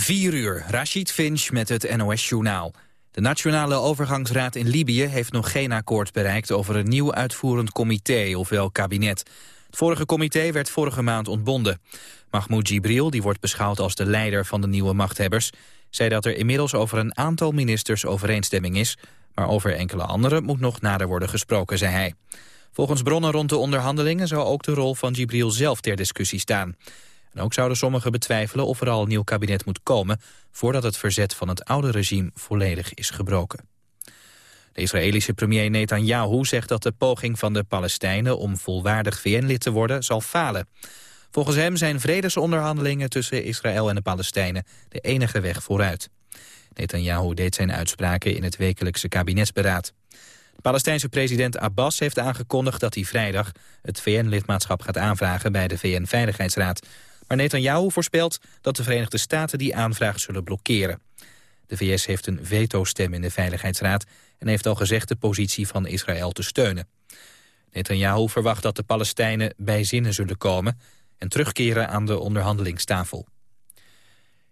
4 uur, Rashid Finch met het NOS-journaal. De Nationale Overgangsraad in Libië heeft nog geen akkoord bereikt... over een nieuw uitvoerend comité, ofwel kabinet. Het vorige comité werd vorige maand ontbonden. Mahmoud Jibril, die wordt beschouwd als de leider van de nieuwe machthebbers... zei dat er inmiddels over een aantal ministers overeenstemming is... maar over enkele anderen moet nog nader worden gesproken, zei hij. Volgens bronnen rond de onderhandelingen zou ook de rol van Jibril zelf ter discussie staan. En ook zouden sommigen betwijfelen of er al een nieuw kabinet moet komen... voordat het verzet van het oude regime volledig is gebroken. De Israëlische premier Netanyahu zegt dat de poging van de Palestijnen... om volwaardig VN-lid te worden zal falen. Volgens hem zijn vredesonderhandelingen tussen Israël en de Palestijnen... de enige weg vooruit. Netanyahu deed zijn uitspraken in het wekelijkse kabinetsberaad. Palestijnse president Abbas heeft aangekondigd dat hij vrijdag... het VN-lidmaatschap gaat aanvragen bij de VN-veiligheidsraad. Maar Netanyahu voorspelt dat de Verenigde Staten die aanvraag zullen blokkeren. De VS heeft een veto-stem in de Veiligheidsraad... en heeft al gezegd de positie van Israël te steunen. Netanyahu verwacht dat de Palestijnen bij zinnen zullen komen... en terugkeren aan de onderhandelingstafel.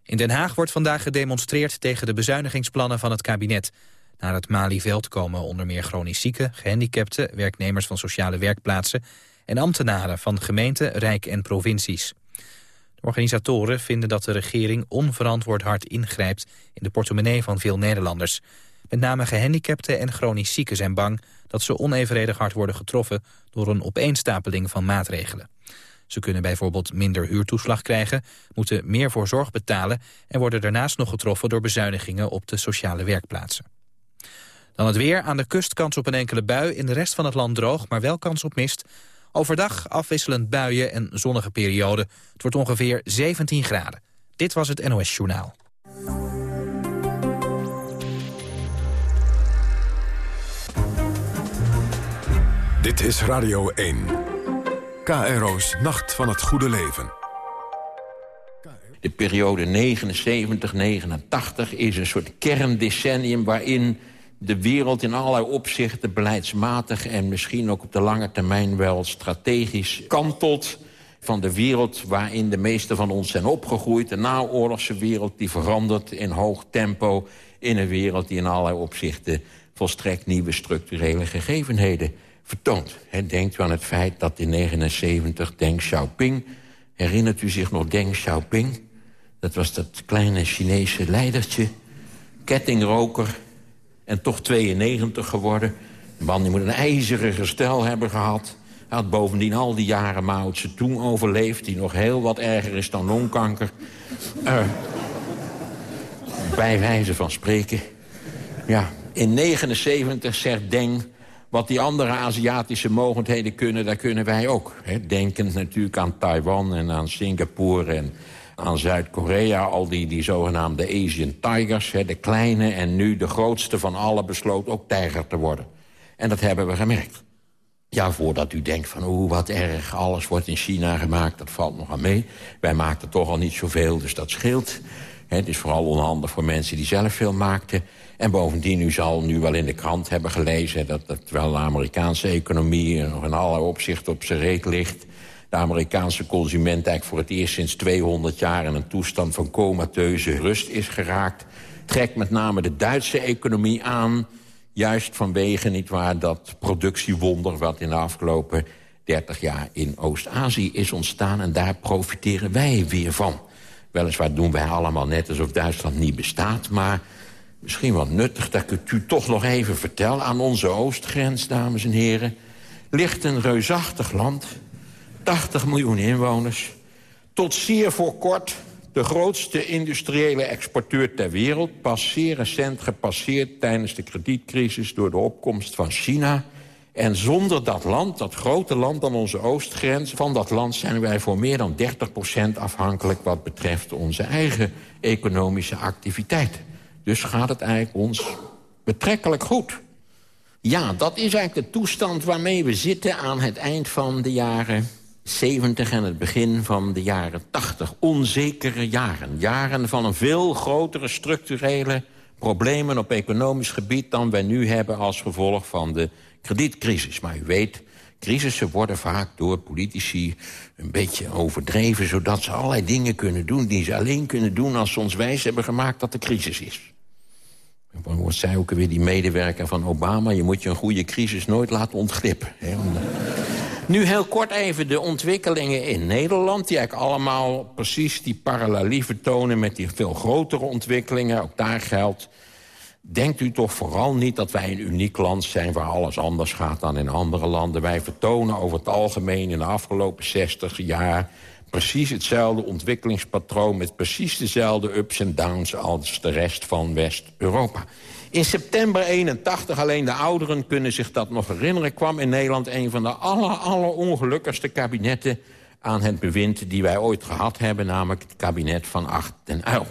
In Den Haag wordt vandaag gedemonstreerd tegen de bezuinigingsplannen van het kabinet. Naar het Malieveld komen onder meer chronisch zieken, gehandicapten... werknemers van sociale werkplaatsen en ambtenaren van gemeenten, rijk en provincies. Organisatoren vinden dat de regering onverantwoord hard ingrijpt in de portemonnee van veel Nederlanders. Met name gehandicapten en chronisch zieken zijn bang dat ze onevenredig hard worden getroffen door een opeenstapeling van maatregelen. Ze kunnen bijvoorbeeld minder huurtoeslag krijgen, moeten meer voor zorg betalen en worden daarnaast nog getroffen door bezuinigingen op de sociale werkplaatsen. Dan het weer, aan de kust kans op een enkele bui, in de rest van het land droog, maar wel kans op mist. Overdag afwisselend buien en zonnige perioden. Het wordt ongeveer 17 graden. Dit was het NOS Journaal. Dit is Radio 1. KRO's Nacht van het Goede Leven. De periode 79-89 is een soort kerndecennium waarin de wereld in allerlei opzichten beleidsmatig... en misschien ook op de lange termijn wel strategisch kantelt... van de wereld waarin de meesten van ons zijn opgegroeid. De naoorlogse wereld die verandert in hoog tempo... in een wereld die in allerlei opzichten volstrekt nieuwe structurele gegevenheden vertoont. denkt u aan het feit dat in 1979 Deng Xiaoping... herinnert u zich nog Deng Xiaoping? Dat was dat kleine Chinese leidertje, kettingroker en toch 92 geworden. De man die moet een ijzeren gestel hebben gehad. Hij had bovendien al die jaren Mao Zedong overleefd... die nog heel wat erger is dan longkanker. Uh, bij wijze van spreken. Ja, in 79 zegt Deng... wat die andere Aziatische mogendheden kunnen, daar kunnen wij ook. Hè? Denkend natuurlijk aan Taiwan en aan Singapore... en aan Zuid-Korea. Al die, die zogenaamde Asian Tigers, hè, de kleine en nu de grootste van alle... besloot ook tijger te worden. En dat hebben we gemerkt. Ja, voordat u denkt van, oeh, wat erg, alles wordt in China gemaakt... dat valt nog aan mee. Wij maakten toch al niet zoveel, dus dat scheelt. Het is vooral onhandig voor mensen die zelf veel maakten. En bovendien, u zal nu wel in de krant hebben gelezen... dat, dat wel de Amerikaanse economie nog in allerlei opzichten op zijn reet ligt de Amerikaanse consument eigenlijk voor het eerst sinds 200 jaar... in een toestand van comateuze rust is geraakt. Trekt met name de Duitse economie aan... juist vanwege niet waar, dat productiewonder... wat in de afgelopen 30 jaar in Oost-Azië is ontstaan. En daar profiteren wij weer van. Weliswaar doen wij allemaal net alsof Duitsland niet bestaat... maar misschien wel nuttig dat ik u toch nog even vertel... aan onze oostgrens, dames en heren... ligt een reusachtig land 80 miljoen inwoners. Tot zeer voor kort de grootste industriële exporteur ter wereld... pas zeer recent gepasseerd tijdens de kredietcrisis... door de opkomst van China. En zonder dat land, dat grote land aan onze oostgrens... van dat land zijn wij voor meer dan 30% afhankelijk... wat betreft onze eigen economische activiteit. Dus gaat het eigenlijk ons betrekkelijk goed. Ja, dat is eigenlijk de toestand waarmee we zitten aan het eind van de jaren 70 en het begin van de jaren 80. Onzekere jaren. Jaren van een veel grotere structurele problemen op economisch gebied... dan wij nu hebben als gevolg van de kredietcrisis. Maar u weet, Crisissen worden vaak door politici een beetje overdreven... zodat ze allerlei dingen kunnen doen die ze alleen kunnen doen... als ze ons wijs hebben gemaakt dat er crisis is. Wat zei ook weer die medewerker van Obama... je moet je een goede crisis nooit laten ontglippen. Hè? Nu heel kort even de ontwikkelingen in Nederland... die eigenlijk allemaal precies die parallelie vertonen... met die veel grotere ontwikkelingen. Ook daar geldt denkt u toch vooral niet dat wij een uniek land zijn... waar alles anders gaat dan in andere landen. Wij vertonen over het algemeen in de afgelopen 60 jaar... precies hetzelfde ontwikkelingspatroon... met precies dezelfde ups en downs als de rest van West-Europa. In september 81, alleen de ouderen kunnen zich dat nog herinneren... kwam in Nederland een van de aller, ongelukkigste kabinetten aan het bewind... die wij ooit gehad hebben, namelijk het kabinet van Acht den Uil.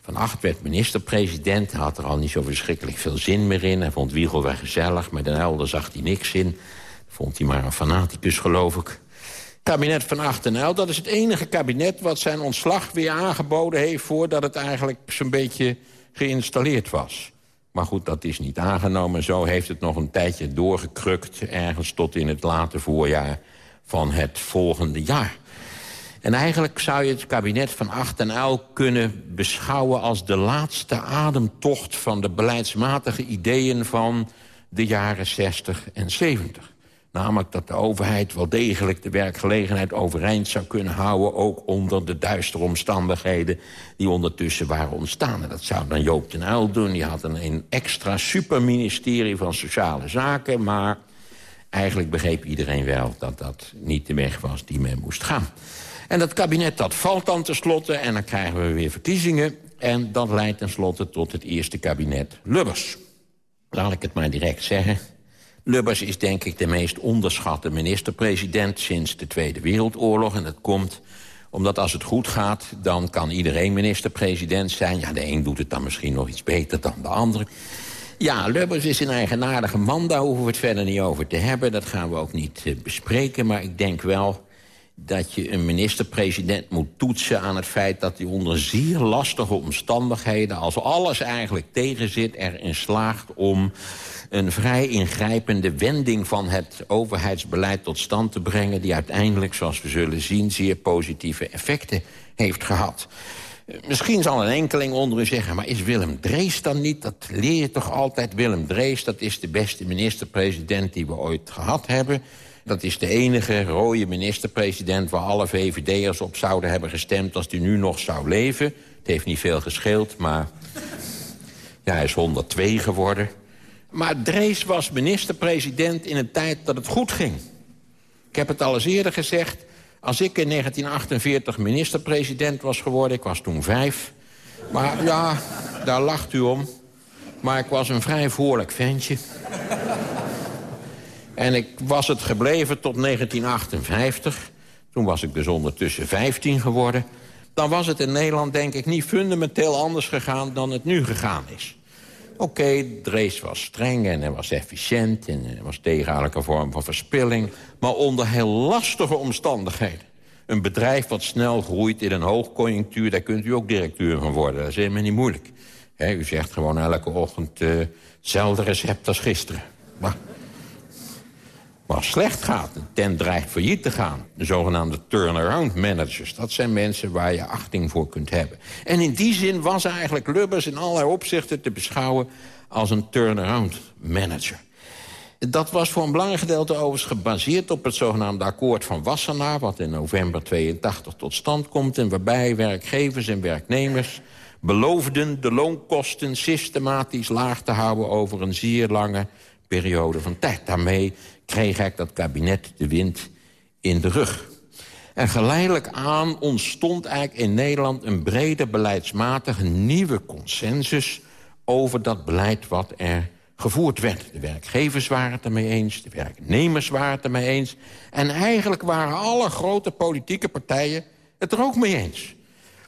Van Acht werd minister-president. Had er al niet zo verschrikkelijk veel zin meer in. Hij vond Wiegel wel gezellig, maar Den Helder zag hij niks in. Vond hij maar een fanaticus, geloof ik. Kabinet van Acht en Uil, dat is het enige kabinet... wat zijn ontslag weer aangeboden heeft... voordat het eigenlijk zo'n beetje geïnstalleerd was. Maar goed, dat is niet aangenomen. Zo heeft het nog een tijdje doorgekrukt... ergens tot in het late voorjaar van het volgende jaar. En eigenlijk zou je het kabinet van Acht en Uil kunnen beschouwen... als de laatste ademtocht van de beleidsmatige ideeën van de jaren 60 en 70. Namelijk dat de overheid wel degelijk de werkgelegenheid overeind zou kunnen houden... ook onder de duistere omstandigheden die ondertussen waren ontstaan. En dat zou dan Joop den Uyl doen. Die had een, extra superministerie van Sociale Zaken... maar eigenlijk begreep iedereen wel dat dat niet de weg was die men moest gaan. En dat kabinet dat valt dan tenslotte en dan krijgen we weer verkiezingen... en dat leidt tenslotte tot het eerste kabinet Lubbers. Laat ik het maar direct zeggen. Lubbers is denk ik de meest onderschatte minister-president... sinds de Tweede Wereldoorlog. En dat komt omdat als het goed gaat, dan kan iedereen minister-president zijn. Ja, de een doet het dan misschien nog iets beter dan de andere. Ja, Lubbers is een eigenaardige man, daar hoeven we het verder niet over te hebben. Dat gaan we ook niet uh, bespreken, maar ik denk wel dat je een minister-president moet toetsen aan het feit... dat hij onder zeer lastige omstandigheden, als alles eigenlijk tegenzit... erin slaagt om een vrij ingrijpende wending van het overheidsbeleid tot stand te brengen... die uiteindelijk, zoals we zullen zien, zeer positieve effecten heeft gehad. Misschien zal een enkeling onder u zeggen... maar is Willem Drees dan niet? Dat leer je toch altijd. Willem Drees, dat is de beste minister-president die we ooit gehad hebben... Dat is de enige rode minister-president waar alle VVD'ers op zouden hebben gestemd... als die nu nog zou leven. Het heeft niet veel gescheeld, maar ja, hij is 102 geworden. Maar Drees was minister-president in een tijd dat het goed ging. Ik heb het al eens eerder gezegd. Als ik in 1948 minister-president was geworden, ik was toen vijf... maar ja, daar lacht u om. Maar ik was een vrij voorlijk ventje. En ik was het gebleven tot 1958. Toen was ik dus ondertussen 15 geworden. Dan was het in Nederland denk ik niet fundamenteel anders gegaan dan het nu gegaan is. Oké, okay, Drees was streng en hij was efficiënt... en hij was tegen elke vorm van verspilling. Maar onder heel lastige omstandigheden. Een bedrijf wat snel groeit in een hoogconjunctuur... daar kunt u ook directeur van worden. Dat is helemaal niet moeilijk. u zegt gewoon elke ochtend hetzelfde recept als gisteren. Maar maar slecht gaat, de tent dreigt failliet te gaan... de zogenaamde turnaround managers, dat zijn mensen waar je achting voor kunt hebben. En in die zin was eigenlijk Lubbers in allerlei opzichten te beschouwen... als een turnaround manager. Dat was voor een belangrijk gedeelte overigens gebaseerd op het zogenaamde akkoord van Wassenaar... wat in november 82 tot stand komt... en waarbij werkgevers en werknemers beloofden de loonkosten systematisch laag te houden... over een zeer lange periode van tijd. Daarmee kreeg eigenlijk dat kabinet de wind in de rug. En geleidelijk aan ontstond eigenlijk in Nederland... een brede beleidsmatige nieuwe consensus... over dat beleid wat er gevoerd werd. De werkgevers waren het ermee eens, de werknemers waren het ermee eens... en eigenlijk waren alle grote politieke partijen het er ook mee eens.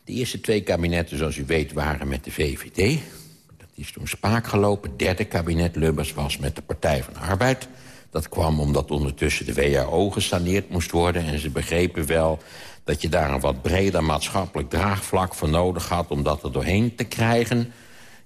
De eerste twee kabinetten, zoals u weet, waren met de VVD. Dat is toen spaak gelopen. Het derde kabinet Lubbers was met de Partij van de Arbeid... Dat kwam omdat ondertussen de WHO gesaneerd moest worden... en ze begrepen wel dat je daar een wat breder maatschappelijk draagvlak voor nodig had... om dat er doorheen te krijgen.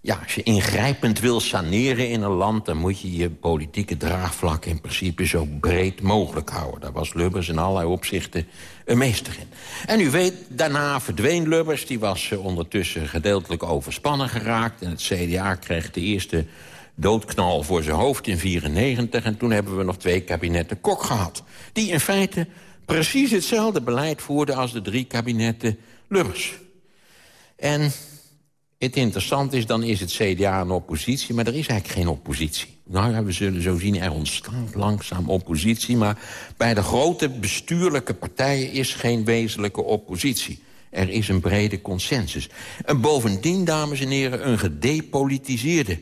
Ja, als je ingrijpend wil saneren in een land... dan moet je je politieke draagvlak in principe zo breed mogelijk houden. Daar was Lubbers in allerlei opzichten een meester in. En u weet, daarna verdween Lubbers. Die was eh, ondertussen gedeeltelijk overspannen geraakt. En het CDA kreeg de eerste doodknal voor zijn hoofd in 94. En toen hebben we nog twee kabinetten Kok gehad. Die in feite precies hetzelfde beleid voerden als de drie kabinetten Lubbers. En het interessante is, dan is het CDA een oppositie... maar er is eigenlijk geen oppositie. Nou ja, we zullen zo zien, er ontstaat langzaam oppositie... maar bij de grote bestuurlijke partijen is geen wezenlijke oppositie. Er is een brede consensus. En bovendien, dames en heren, een gedepolitiseerde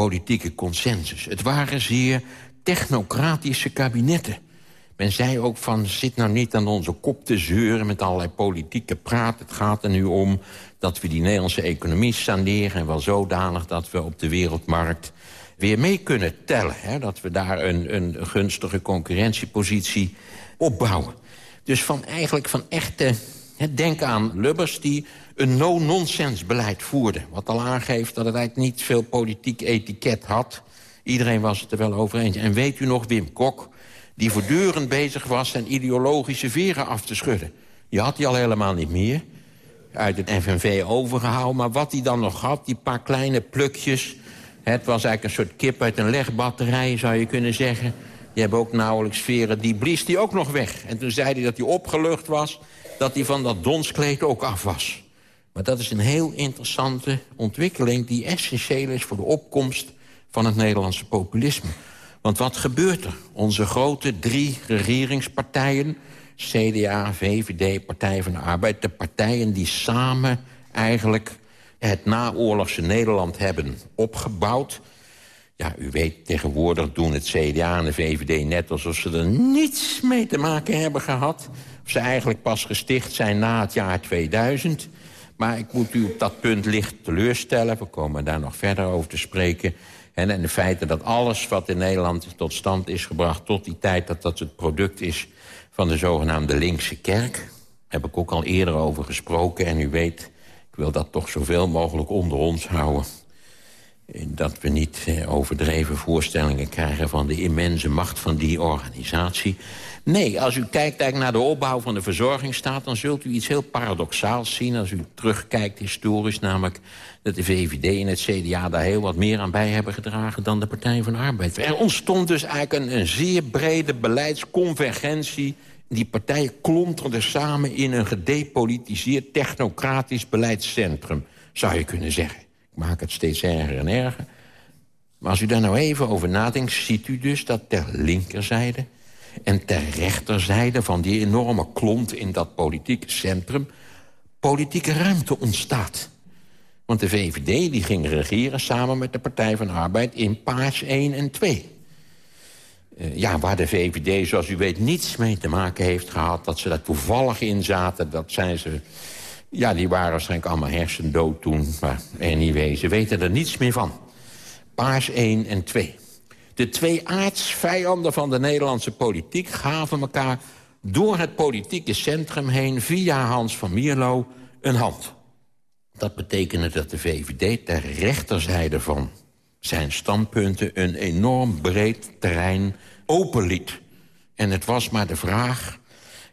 politieke consensus. Het waren zeer technocratische kabinetten. Men zei ook van, zit nou niet aan onze kop te zeuren... met allerlei politieke praat. Het gaat er nu om dat we die Nederlandse economie saneren... en wel zodanig dat we op de wereldmarkt weer mee kunnen tellen. Hè? Dat we daar een, een gunstige concurrentiepositie opbouwen. Dus van eigenlijk van echte... Denk aan Lubbers die een no-nonsense beleid voerde. Wat al aangeeft dat het eigenlijk niet veel politiek etiket had. Iedereen was het er wel over eens. En weet u nog Wim Kok, die voortdurend bezig was... zijn ideologische veren af te schudden. Je had die al helemaal niet meer uit het FNV overgehouden. Maar wat hij dan nog had, die paar kleine plukjes... het was eigenlijk een soort kip uit een legbatterij, zou je kunnen zeggen. Die hebben ook nauwelijks veren, die blies die ook nog weg. En toen zei hij dat hij opgelucht was... dat hij van dat donskleed ook af was. Maar dat is een heel interessante ontwikkeling... die essentieel is voor de opkomst van het Nederlandse populisme. Want wat gebeurt er? Onze grote drie regeringspartijen CDA, VVD, Partij van de Arbeid. De partijen die samen eigenlijk het naoorlogse Nederland hebben opgebouwd. Ja, u weet, tegenwoordig doen het CDA en de VVD net alsof ze er niets mee te maken hebben gehad. Of ze eigenlijk pas gesticht zijn na het jaar 2000. Maar ik moet u op dat punt licht teleurstellen. We komen daar nog verder over te spreken. En, en de feiten dat alles wat in Nederland tot stand is gebracht... tot die tijd dat dat het product is van de zogenaamde linkse kerk. Heb ik ook al eerder over gesproken. En u weet, ik wil dat toch zoveel mogelijk onder ons houden. Dat we niet eh, overdreven voorstellingen krijgen van de immense macht van die organisatie. Nee, als u kijkt eigenlijk naar de opbouw van de verzorgingsstaat... dan zult u iets heel paradoxaals zien als u terugkijkt historisch. Namelijk dat de VVD en het CDA daar heel wat meer aan bij hebben gedragen... dan de Partij van de Arbeid. Er ontstond dus eigenlijk een, een zeer brede beleidsconvergentie die partijen klonterden samen in een gedepolitiseerd technocratisch beleidscentrum, zou je kunnen zeggen. Ik maak het steeds erger en erger. Maar als u daar nou even over nadenkt, ziet u dus dat ter linkerzijde en ter rechterzijde van die enorme klont in dat politieke centrum... politieke ruimte ontstaat. Want de VVD die ging regeren samen met de Partij van Arbeid in Paars 1 en 2. Uh, ja, waar de VVD, zoals u weet, niets mee te maken heeft gehad... dat ze daar toevallig in zaten, dat zijn ze... Ja, die waren waarschijnlijk allemaal hersendood toen. Maar anyway, ze weten er niets meer van. Paars 1 en 2. De twee aardsvijanden van de Nederlandse politiek gaven elkaar... door het politieke centrum heen via Hans van Mierlo een hand. Dat betekende dat de VVD ter rechterzijde van zijn standpunten... een enorm breed terrein openliet. En het was maar de vraag...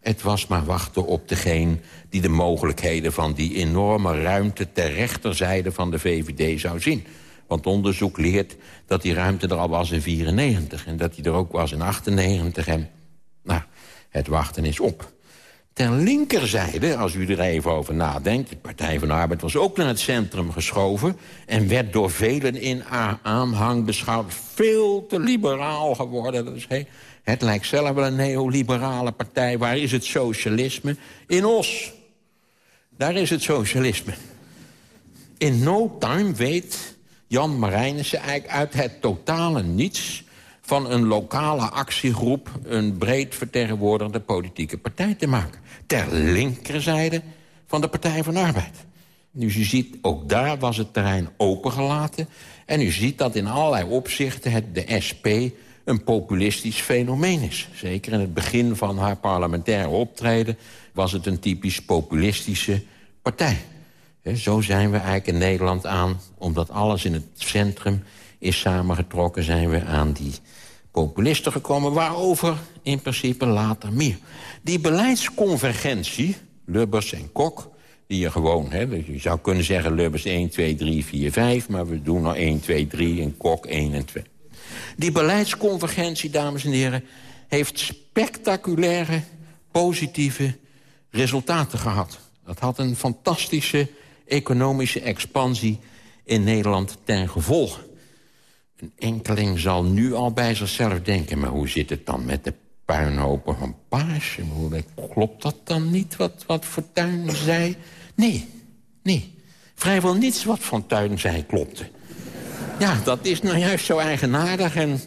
Het was maar wachten op degene die de mogelijkheden van die enorme ruimte... ter rechterzijde van de VVD zou zien. Want onderzoek leert dat die ruimte er al was in 94... en dat die er ook was in 98. En nou, het wachten is op. Ter linkerzijde, als u er even over nadenkt... de Partij van de Arbeid was ook naar het centrum geschoven... en werd door velen in aanhang beschouwd veel te liberaal geworden. Dat is, hey, het lijkt zelf wel een neoliberale partij. Waar is het socialisme? In Os. Daar is het socialisme. In no time weet Jan Marijnissen eigenlijk uit het totale niets van een lokale actiegroep... een breed vertegenwoordigde politieke partij te maken. Ter linkerzijde van de Partij van Arbeid. Dus u ziet, ook daar was het terrein opengelaten. En u ziet dat in allerlei opzichten het, de SP een populistisch fenomeen is. Zeker in het begin van haar parlementaire optreden... was het een typisch populistische partij. Zo zijn we eigenlijk in Nederland aan, omdat alles in het centrum is samengetrokken... zijn we aan die populisten gekomen, waarover in principe later meer. Die beleidsconvergentie, Lubbers en Kok, die je gewoon... Hè, dus je zou kunnen zeggen Lubbers 1, 2, 3, 4, 5... maar we doen er 1, 2, 3 en Kok 1 en 2. Die beleidsconvergentie, dames en heren... heeft spectaculaire, positieve resultaten gehad. Dat had een fantastische economische expansie in Nederland ten gevolge. Een enkeling zal nu al bij zichzelf denken... maar hoe zit het dan met de puinhopen van Paasje? Klopt dat dan niet wat, wat Fortuyn zei? Nee, nee. Vrijwel niets wat Fortuyn zei klopte. Ja, dat is nou juist zo eigenaardig... en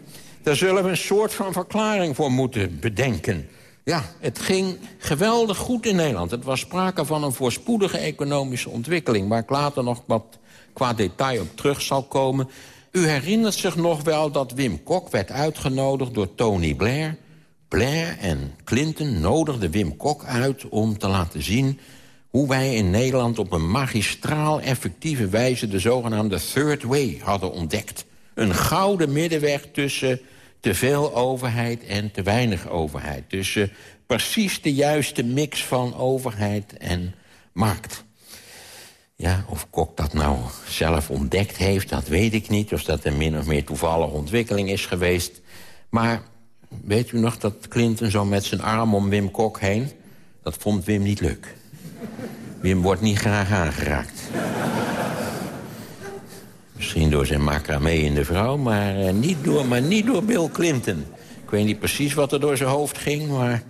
daar zullen we een soort van verklaring voor moeten bedenken... Ja, het ging geweldig goed in Nederland. Het was sprake van een voorspoedige economische ontwikkeling... waar ik later nog wat qua detail op terug zal komen. U herinnert zich nog wel dat Wim Kok werd uitgenodigd door Tony Blair. Blair en Clinton nodigden Wim Kok uit om te laten zien... hoe wij in Nederland op een magistraal effectieve wijze... de zogenaamde Third Way hadden ontdekt. Een gouden middenweg tussen te veel overheid en te weinig overheid. Dus uh, precies de juiste mix van overheid en markt. Ja, of Kok dat nou zelf ontdekt heeft, dat weet ik niet. Of dat een min of meer toevallige ontwikkeling is geweest. Maar weet u nog dat Clinton zo met zijn arm om Wim Kok heen... dat vond Wim niet leuk. Wim wordt niet graag aangeraakt. Misschien door zijn macramé in de vrouw, maar, uh, niet door, maar niet door Bill Clinton. Ik weet niet precies wat er door zijn hoofd ging, maar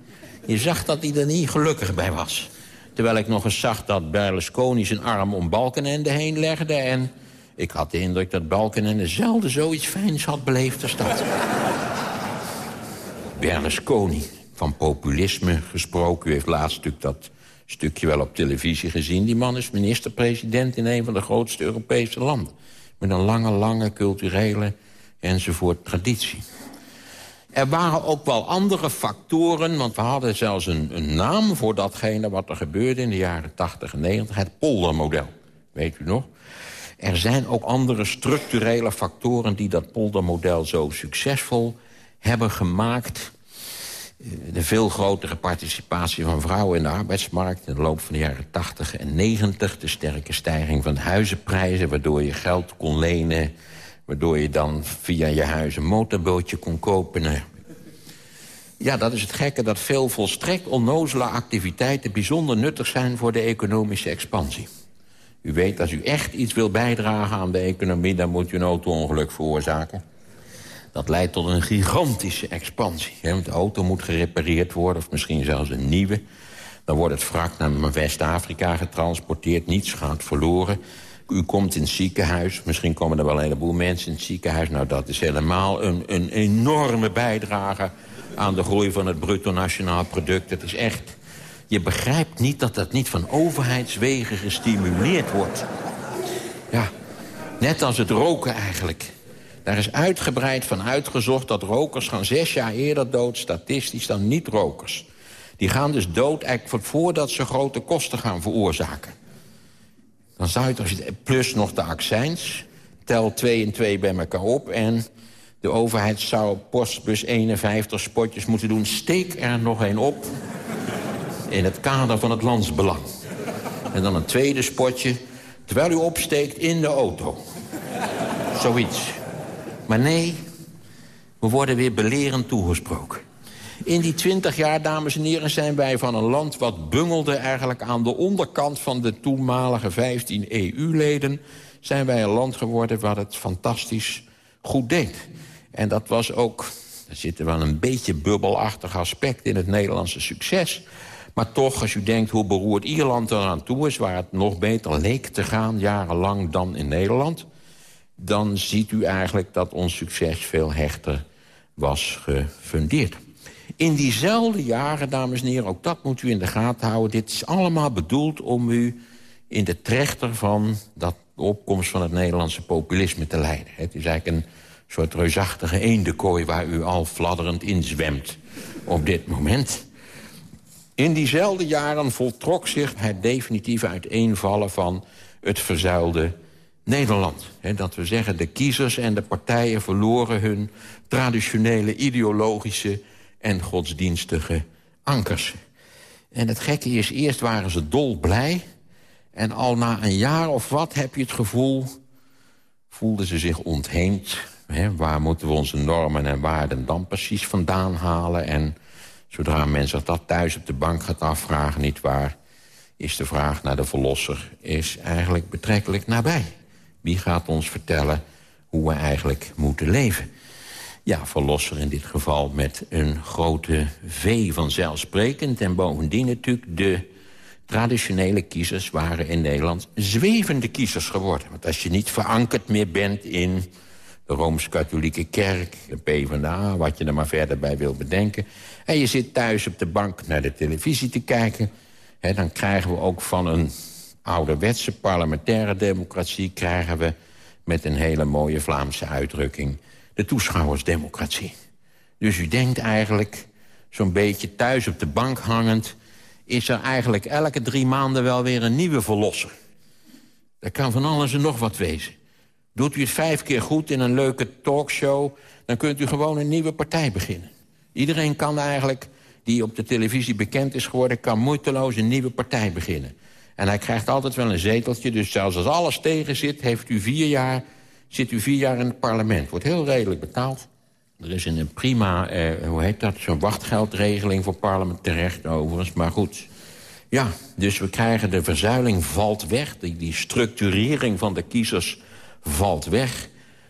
je zag dat hij er niet gelukkig bij was. Terwijl ik nog eens zag dat Berlusconi zijn arm om Balkenende heen legde... en ik had de indruk dat Balkenende zelden zoiets fijns had beleefd als dat. Berlusconi, van populisme gesproken. U heeft laatst natuurlijk dat stukje wel op televisie gezien. Die man is minister-president in een van de grootste Europese landen met een lange, lange culturele enzovoort traditie. Er waren ook wel andere factoren, want we hadden zelfs een, een, naam voor datgene wat er gebeurde in de jaren 80 en 90, het poldermodel. Weet u nog? Er zijn ook andere structurele factoren die dat poldermodel zo succesvol hebben gemaakt. Eh, de veel grotere participatie van vrouwen in de arbeidsmarkt... in de loop van de jaren 80 en 90. De sterke stijging van huizenprijzen... waardoor je geld kon lenen... waardoor je dan via je huis een motorbootje kon kopen. Ja, dat is het gekke dat veel volstrekt onnozele activiteiten... bijzonder nuttig zijn voor de economische expansie. U weet, als u echt iets wil bijdragen aan de economie... dan moet u een auto-ongeluk veroorzaken. Dat leidt tot een gigantische expansie. De auto moet gerepareerd worden, of misschien zelfs een nieuwe. Dan wordt het wrak naar West-Afrika getransporteerd. Niets gaat verloren. U komt in het ziekenhuis. Misschien komen er wel een heleboel mensen in het ziekenhuis. Nou, dat is helemaal een, een enorme bijdrage aan de groei van het bruto nationaal product. Het is echt... Je begrijpt niet dat dat niet van overheidswegen gestimuleerd wordt. Ja, net als het roken eigenlijk. Daar is uitgebreid van uitgezocht dat rokers gaan zes jaar eerder dood... statistisch dan niet-rokers. Die gaan dus dood eigenlijk voordat ze grote kosten gaan veroorzaken. Dan zou je toch... Plus nog de accijns. Tel twee en twee bij elkaar op. En de overheid zou postbus 51 spotjes moeten doen. Steek er nog een op. In het kader van het landsbelang. En dan een tweede spotje. Terwijl u opsteekt in de auto. Zoiets. Maar nee, we worden weer belerend toegesproken. In die twintig jaar, dames en heren, zijn wij van een land... wat bungelde eigenlijk aan de onderkant van de toenmalige 15 EU-leden... zijn wij een land geworden wat het fantastisch goed deed. En dat was ook, er zit wel een beetje bubbelachtig aspect in het Nederlandse succes... Maar toch, als u denkt hoe beroerd Ierland eraan toe is... waar het nog beter leek te gaan jarenlang dan in Nederland dan ziet u eigenlijk dat ons succes veel hechter was gefundeerd. In diezelfde jaren, dames en heren, ook dat moet u in de gaten houden... dit is allemaal bedoeld om u in de trechter van dat opkomst van het Nederlandse populisme te leiden. Het is eigenlijk een soort reusachtige eendenkooi waar u al fladderend inzwemt op dit moment. In diezelfde jaren voltrok zich het definitieve uiteenvallen van het verzuilde Nederland. dat we zeggen, de kiezers en de partijen verloren hun traditionele ideologische en godsdienstige ankers. En het gekke is, eerst waren ze dolblij... en al na een jaar of wat heb je het gevoel... voelden ze zich ontheemd. waar moeten we onze normen en waarden dan precies vandaan halen? En zodra men zich dat thuis op de bank gaat afvragen, niet waar... is de vraag naar de verlosser is eigenlijk betrekkelijk nabij. Wie gaat ons vertellen hoe we eigenlijk moeten leven? Ja, verlosser in dit geval met een grote V vanzelfsprekend. En bovendien natuurlijk de traditionele kiezers waren in Nederland zwevende kiezers geworden. Want als je niet verankerd meer bent in de Rooms-Katholieke Kerk, de PvdA, wat je er maar verder bij wil bedenken... en je zit thuis op de bank naar de televisie te kijken... Hè, dan krijgen we ook van een ouderwetse parlementaire democratie... krijgen we met een hele mooie Vlaamse uitdrukking de toeschouwersdemocratie. Dus u denkt eigenlijk, zo'n beetje thuis op de bank hangend... is er eigenlijk elke drie maanden wel weer een nieuwe verlosser. Dat kan van alles en nog wat wezen. Doet u het vijf keer goed in een leuke talkshow... dan kunt u gewoon een nieuwe partij beginnen. Iedereen kan eigenlijk, die op de televisie bekend is geworden... kan moeiteloos een nieuwe partij beginnen. En hij krijgt altijd wel een zeteltje, dus zelfs als alles tegen zit... heeft u vier jaar zit u vier jaar in het parlement. Wordt heel redelijk betaald. Er is een prima, eh, hoe heet dat, zo'n wachtgeldregeling voor parlement overigens. Maar goed, ja, dus we krijgen de verzuiling valt weg. Die, structurering van de kiezers valt weg.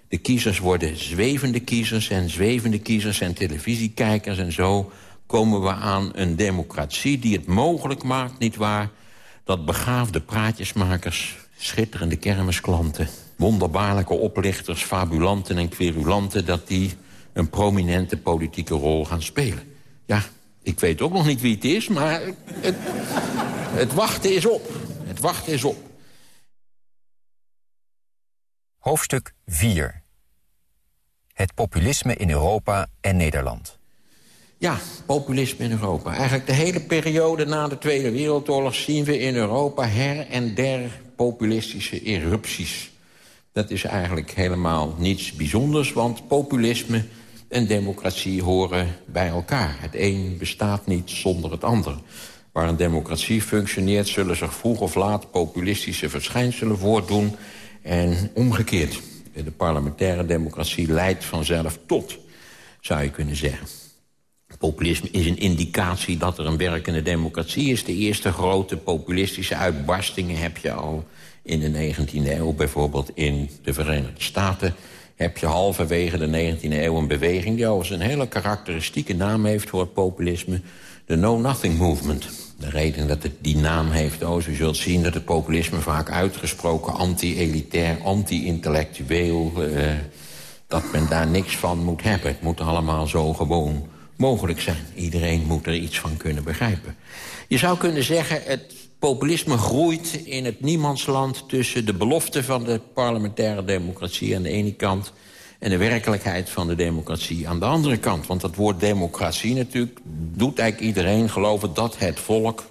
De kiezers worden zwevende kiezers en zwevende kiezers en televisiekijkers en zo komen we aan een democratie die het mogelijk maakt, nietwaar... dat begaafde praatjesmakers, schitterende kermisklanten wonderbaarlijke oplichters, fabulanten en querulanten... dat die een prominente politieke rol gaan spelen. Ja, ik weet ook nog niet wie het is, maar het, het wachten is op. Het wachten is op. Hoofdstuk 4. Het populisme in Europa en Nederland. Ja, populisme in Europa. Eigenlijk de hele periode na de Tweede Wereldoorlog... zien we in Europa her en der populistische erupties. Dat is eigenlijk helemaal niets bijzonders, want populisme en democratie horen bij elkaar. Het een bestaat niet zonder het ander. Waar een democratie functioneert, zullen zich vroeg of laat populistische verschijnselen voordoen. En omgekeerd, de parlementaire democratie leidt vanzelf tot, zou je kunnen zeggen. Populisme is een indicatie dat er een werkende democratie is. De eerste grote populistische uitbarstingen heb je al in de 19e eeuw. Bijvoorbeeld in de Verenigde Staten heb je halverwege de 19e eeuw een beweging... die overigens een hele karakteristieke naam heeft voor het populisme. De Know-Nothing Movement. De reden dat het die naam heeft, oh, u zult zien dat het populisme vaak uitgesproken anti-elitair, anti-intellectueel... Eh, dat men daar niks van moet hebben. Het moet allemaal zo gewoon mogelijk zijn. Iedereen moet er iets van kunnen begrijpen. Je zou kunnen zeggen, het populisme groeit in het niemandsland... tussen de belofte van de parlementaire democratie aan de ene kant... en de werkelijkheid van de democratie aan de andere kant. Want dat woord democratie natuurlijk doet eigenlijk iedereen geloven dat het volk...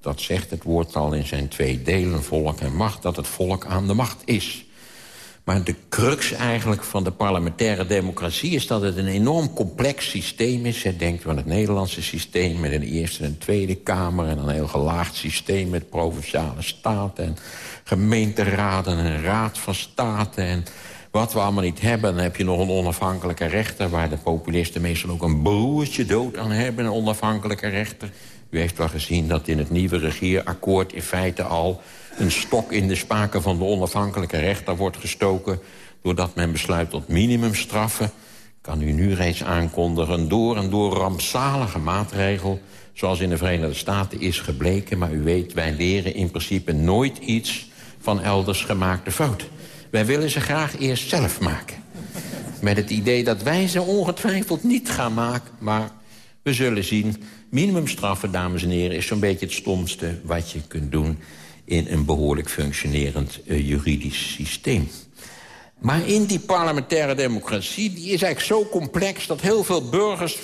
dat zegt het woord al in zijn twee delen, volk en macht... dat het volk aan de macht is. Maar de crux eigenlijk van de parlementaire democratie... is dat het een enorm complex systeem is. Je denkt aan het Nederlandse systeem met een Eerste en Tweede Kamer... en een heel gelaagd systeem met provinciale staten... en gemeenteraden en raad van state... en wat we allemaal niet hebben. Dan heb je nog een onafhankelijke rechter... waar de populisten meestal ook een broertje dood aan hebben... een onafhankelijke rechter. U heeft wel gezien dat in het nieuwe regeerakkoord in feite al een stok in de spaken van de onafhankelijke rechter wordt gestoken... doordat men besluit tot minimumstraffen. kan u nu reeds aankondigen, door en door rampzalige maatregel... zoals in de Verenigde Staten is gebleken. Maar u weet, wij leren in principe nooit iets van elders gemaakte fouten. Wij willen ze graag eerst zelf maken. Met het idee dat wij ze ongetwijfeld niet gaan maken... maar we zullen zien, minimumstraffen, dames en heren... is zo'n beetje het stomste wat je kunt doen in een behoorlijk functionerend uh, juridisch systeem. Maar in die parlementaire democratie, die is eigenlijk zo complex... dat heel veel burgers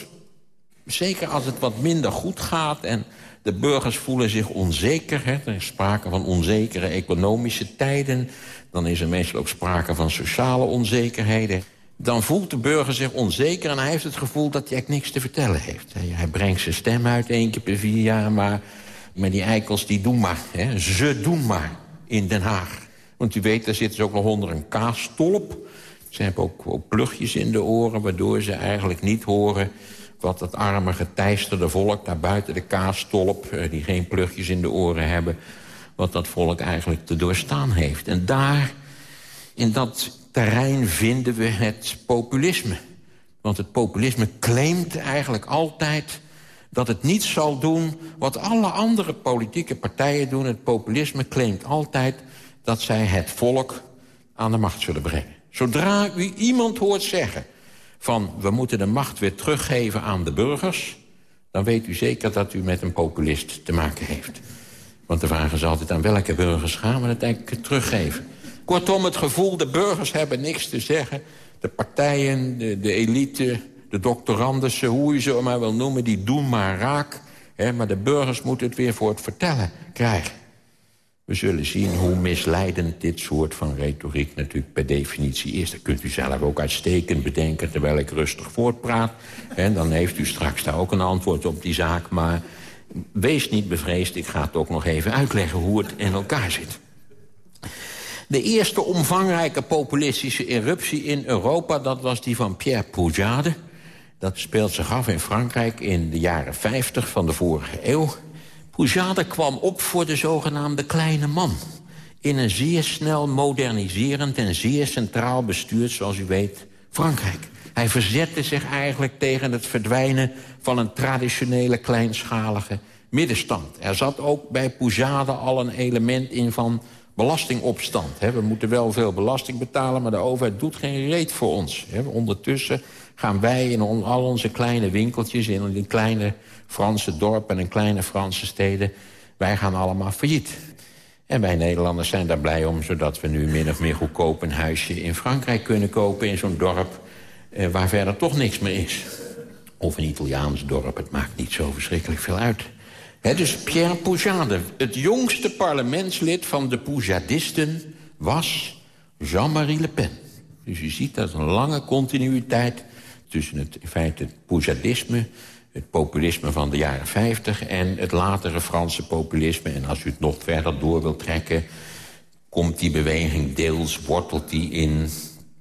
Zeker als het wat minder goed gaat en de burgers voelen zich onzeker. Hè. Er is sprake van onzekere economische tijden. Dan is er meestal ook sprake van sociale onzekerheden. Dan voelt de burger zich onzeker en hij heeft het gevoel dat hij niks te vertellen heeft. Hij brengt zijn stem uit één keer per vier jaar, maar met die eikels die doen maar. Hè. Ze doen maar in Den Haag. Want u weet, daar zitten ze ook nog onder een kaastolp. Ze hebben ook, ook plugjes in de oren, waardoor ze eigenlijk niet horen wat het arme geteisterde volk daar buiten de kaastolp... Eh, die geen plugjes in de oren hebben... wat dat volk eigenlijk te doorstaan heeft. En daar, in dat terrein, vinden we het populisme. Want het populisme claimt eigenlijk altijd dat het niet zal doen... wat alle andere politieke partijen doen. Het populisme claimt altijd dat zij het volk aan de macht zullen brengen. Zodra u iemand hoort zeggen van we moeten de macht weer teruggeven aan de burgers... dan weet u zeker dat u met een populist te maken heeft. Want de vraag is altijd aan welke burgers gaan we het eigenlijk teruggeven. Kortom, het gevoel, de burgers hebben niks te zeggen. De partijen, de, de elite, de doctorandussen, hoe je ze maar wil noemen... die doen maar raak. Hè, maar de burgers moeten het weer voor het vertellen krijgen. We zullen zien hoe misleidend dit soort van retoriek natuurlijk per definitie is. Dat kunt u zelf ook uitstekend bedenken terwijl ik rustig voortpraat. En dan heeft u straks daar ook een antwoord op die zaak. Maar wees niet bevreesd, ik ga het ook nog even uitleggen hoe het in elkaar zit. De eerste omvangrijke populistische eruptie in Europa... dat was die van Pierre Poujade. Dat speelt zich af in Frankrijk in de jaren 50 van de vorige eeuw. Poujade kwam op voor de zogenaamde kleine man. In een zeer snel moderniserend en zeer centraal bestuurd, zoals u weet, Frankrijk. Hij verzette zich eigenlijk tegen het verdwijnen van een traditionele kleinschalige middenstand. Er zat ook bij Poujade al een element in van belastingopstand. We moeten wel veel belasting betalen, maar de overheid doet geen reet voor ons. Ondertussen gaan wij in al onze kleine winkeltjes... in die kleine Franse dorpen en kleine Franse steden... wij gaan allemaal failliet. En wij Nederlanders zijn daar blij om... zodat we nu min of meer goedkoop een huisje in Frankrijk kunnen kopen... in zo'n dorp eh, waar verder toch niks meer is. Of een Italiaans dorp, het maakt niet zo verschrikkelijk veel uit. He, dus Pierre Poujade, het jongste parlementslid van de Poujadisten... was Jean-Marie Le Pen. Dus u ziet dat een lange continuïteit tussen het, in feite het poujadisme... het populisme van de jaren 50 en het latere Franse populisme. En als u het nog verder door wilt trekken... komt die beweging deels, wortelt die in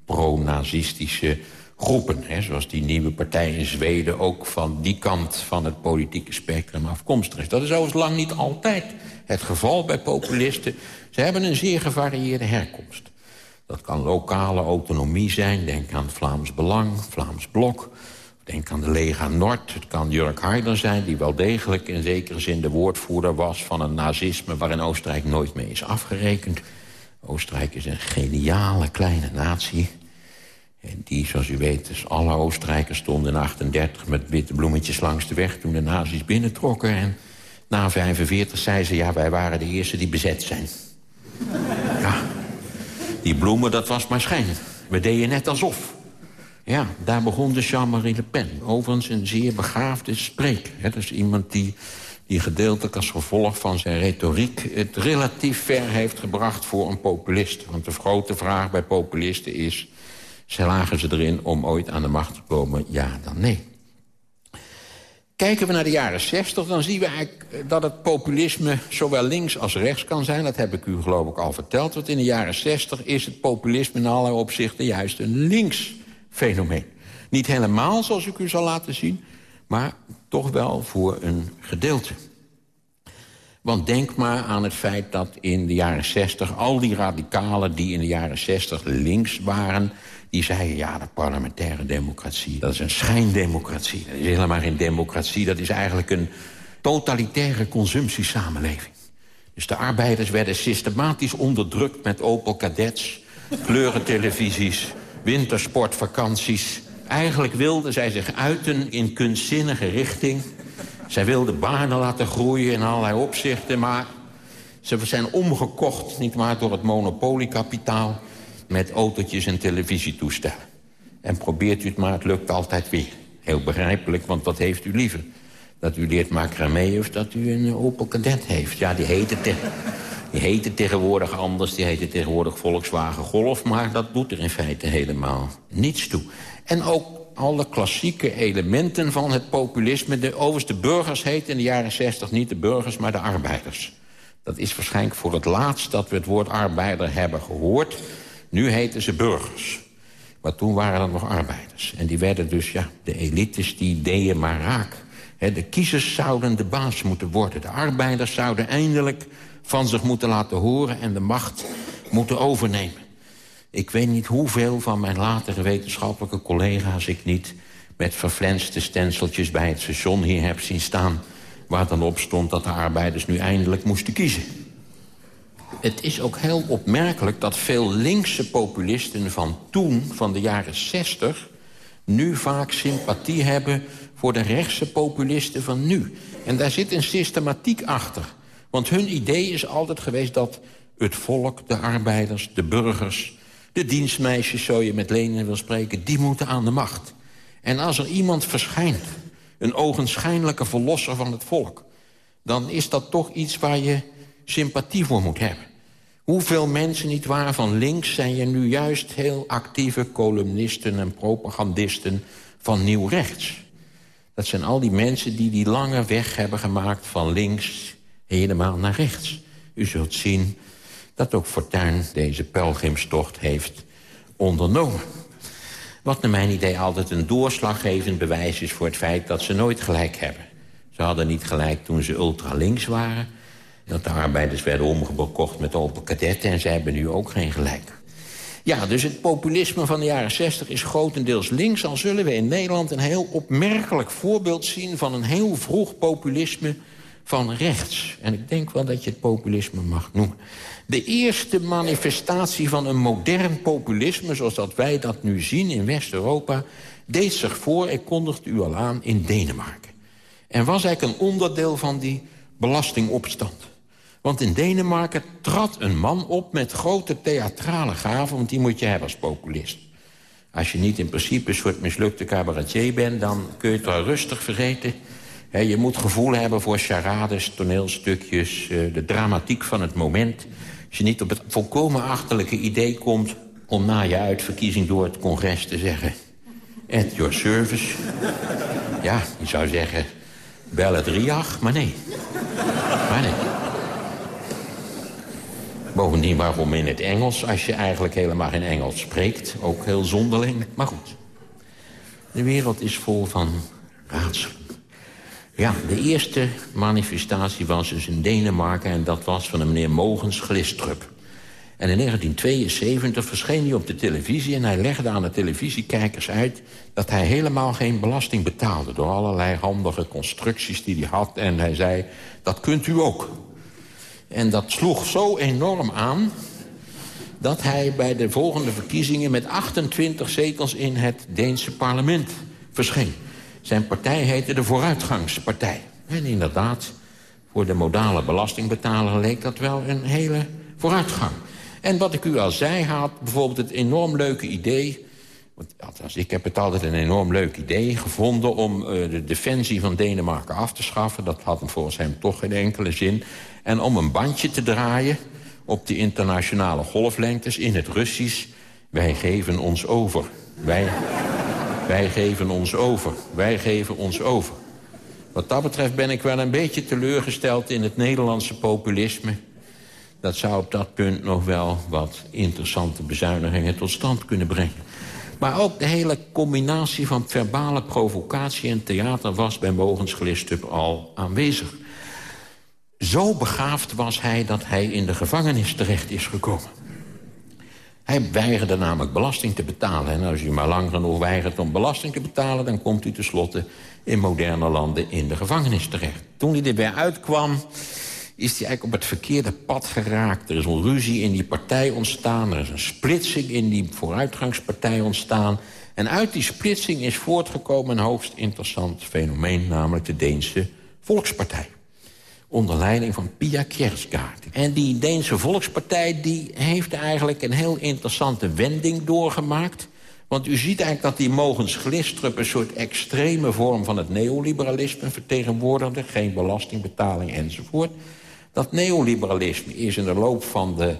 pro-nazistische groepen. Hè, zoals die nieuwe partij in Zweden ook van die kant van het politieke spectrum afkomstig is. Dat is overigens lang niet altijd het geval bij populisten. Ze hebben een zeer gevarieerde herkomst. Dat kan lokale autonomie zijn. Denk aan Vlaams Belang, Vlaams Blok. Denk aan de Lega Nord. Het kan Jurk Haider zijn, die wel degelijk in zekere zin de woordvoerder was... van een nazisme waarin Oostenrijk nooit mee is afgerekend. Oostenrijk is een geniale kleine natie. En die, zoals u weet, dus alle Oostenrijkers stonden in 38 met witte bloemetjes langs de weg... toen de nazi's binnentrokken. En na 45 zei ze, ja, wij waren de eerste die bezet zijn. Die bloemen, dat was maar schijn. We deden net alsof. Ja, daar begon de Jean-Marie Le Pen. Overigens een zeer begaafde spreker. Dat is iemand die, die gedeeltelijk als gevolg van zijn retoriek... het relatief ver heeft gebracht voor een populist. Want de grote vraag bij populisten is... slagen ze erin om ooit aan de macht te komen, ja dan nee. Kijken we naar de jaren 60, dan zien we eigenlijk eh, dat het populisme zowel links als rechts kan zijn. Dat heb ik u geloof ik al verteld. Want in de jaren 60 is het populisme in allerlei opzichten juist een links fenomeen. Niet helemaal zoals ik u zal laten zien, maar toch wel voor een gedeelte. Want denk maar aan het feit dat in de jaren 60 al die radicalen die in de jaren 60 links waren die zeiden, ja, de parlementaire democratie... dat is een schijndemocratie. Dat is helemaal geen democratie. Dat is eigenlijk een totalitaire consumptiesamenleving. Dus de arbeiders werden systematisch onderdrukt met Opel Kadets... kleurentelevisies, wintersportvakanties. Eigenlijk wilden zij zich uiten in kunstzinnige richting. Zij wilden banen laten groeien in allerlei opzichten... maar ze zijn omgekocht, niet maar door het monopoliekapitaal met autootjes en televisietoestellen. En probeert u het maar, het lukt altijd weer. Heel begrijpelijk, want wat heeft u liever? Dat u leert macramé of dat u een Opel Kadett heeft? Ja, die heet het, die heet tegenwoordig anders. Die heet tegenwoordig Volkswagen Golf. Maar dat doet er in feite helemaal niets toe. En ook alle klassieke elementen van het populisme. De overste burgers heet in de jaren 60 niet de burgers, maar de arbeiders. Dat is waarschijnlijk voor het laatst dat we het woord arbeider hebben gehoord. Nu heten ze burgers. Maar toen waren dat nog arbeiders. En die werden dus, ja, de elites die deden maar raak. de kiezers zouden de baas moeten worden. De arbeiders zouden eindelijk van zich moeten laten horen... en de macht moeten overnemen. Ik weet niet hoeveel van mijn latere wetenschappelijke collega's ik niet... met verflenste stenseltjes bij het station hier heb zien staan... waar dan op stond dat de arbeiders nu eindelijk moesten kiezen. Het is ook heel opmerkelijk dat veel linkse populisten van toen, van de jaren 60... nu vaak sympathie hebben voor de rechtse populisten van nu. En daar zit een systematiek achter. Want hun idee is altijd geweest dat het volk, de arbeiders, de burgers... de dienstmeisjes, zo je met Lenin wil spreken, die moeten aan de macht. En als er iemand verschijnt, een ogenschijnlijke verlosser van het volk... dan is dat toch iets waar je sympathie voor moet hebben. Hoeveel mensen, niet waar, van links zijn je nu juist heel actieve columnisten en propagandisten van nieuw rechts? Dat zijn al die mensen die die lange weg hebben gemaakt van links helemaal naar rechts. U zult zien dat ook Fortuyn deze pelgrimstocht heeft ondernomen. Wat naar mijn idee altijd een doorslaggevend bewijs is... voor het feit dat ze nooit gelijk hebben. Ze hadden niet gelijk toen ze ultralinks waren... dat de arbeiders werden omgekocht met open kadetten... en zij hebben nu ook geen gelijk. Ja, dus het populisme van de jaren 60 is grotendeels links... al zullen we in Nederland een heel opmerkelijk voorbeeld zien... van een heel vroeg populisme van rechts. En ik denk wel dat je het populisme mag noemen. De eerste manifestatie van een modern populisme... zoals dat wij dat nu zien in West-Europa... deed zich voor, ik kondigde u al aan, in Denemarken. En was eigenlijk een onderdeel van die belastingopstand. Want in Denemarken trad een man op met grote theatrale gaven... want die moet je hebben als populist. Als je niet in principe een soort mislukte cabaretier bent... dan kun je het wel rustig vergeten je moet gevoel hebben voor charades, toneelstukjes, eh, de dramatiek van het moment. Als je niet op het volkomen achterlijke idee komt... om na je uitverkiezing door het congres te zeggen... at your service. Ja, je zou zeggen, bel het Riach, maar nee. Maar nee. Bovendien, waarom in het Engels... als je eigenlijk helemaal geen Engels spreekt? Ook heel zonderling, maar goed. De wereld is vol van raadselen. Ja, de eerste manifestatie was dus in Denemarken... en dat was van een meneer Mogens Glistrup. En in 1972 verscheen hij op de televisie... en hij legde aan de televisiekijkers uit... dat hij helemaal geen belasting betaalde... door allerlei handige constructies die hij had. En hij zei, dat kunt u ook. En dat sloeg zo enorm aan dat hij bij de volgende verkiezingen... met 28 zetels in het Deense parlement verscheen. Zijn partij heette de Vooruitgangspartij. En inderdaad, voor de modale belastingbetaler leek dat wel een hele vooruitgang. En wat ik u al zei, had bijvoorbeeld het enorm leuke idee... Want althans, ik heb het altijd een enorm leuk idee gevonden... om uh, de defensie van Denemarken af te schaffen. Dat had hem volgens hem toch geen enkele zin. En om een bandje te draaien op de internationale golflengtes in het Russisch... wij geven ons over. Wij wij geven ons over. Wij geven ons over. Wat dat betreft ben ik wel een beetje teleurgesteld in het Nederlandse populisme. Dat zou op dat punt nog wel wat interessante bezuinigingen tot stand kunnen brengen. Maar ook de hele combinatie van verbale provocatie en theater... was bij Mogens al aanwezig. Zo begaafd was hij dat hij in de gevangenis terecht is gekomen. Hij weigerde namelijk belasting te betalen. En als u maar lang genoeg weigert om belasting te betalen... dan komt u tenslotte in moderne landen in de gevangenis terecht. Toen hij er weer uitkwam, is hij eigenlijk op het verkeerde pad geraakt. Er is een ruzie in die partij ontstaan. Er is een splitsing in die vooruitgangspartij ontstaan. En uit die splitsing is voortgekomen een hoogst interessant fenomeen... namelijk de Deense Volkspartij onder leiding van Pia Kjersgaard. En die Deense Volkspartij die heeft eigenlijk een heel interessante wending doorgemaakt... Want u ziet eigenlijk dat die Mogens Glistrup... een soort extreme vorm van het neoliberalisme vertegenwoordigde. Geen belastingbetaling enzovoort. Dat neoliberalisme is in de loop van de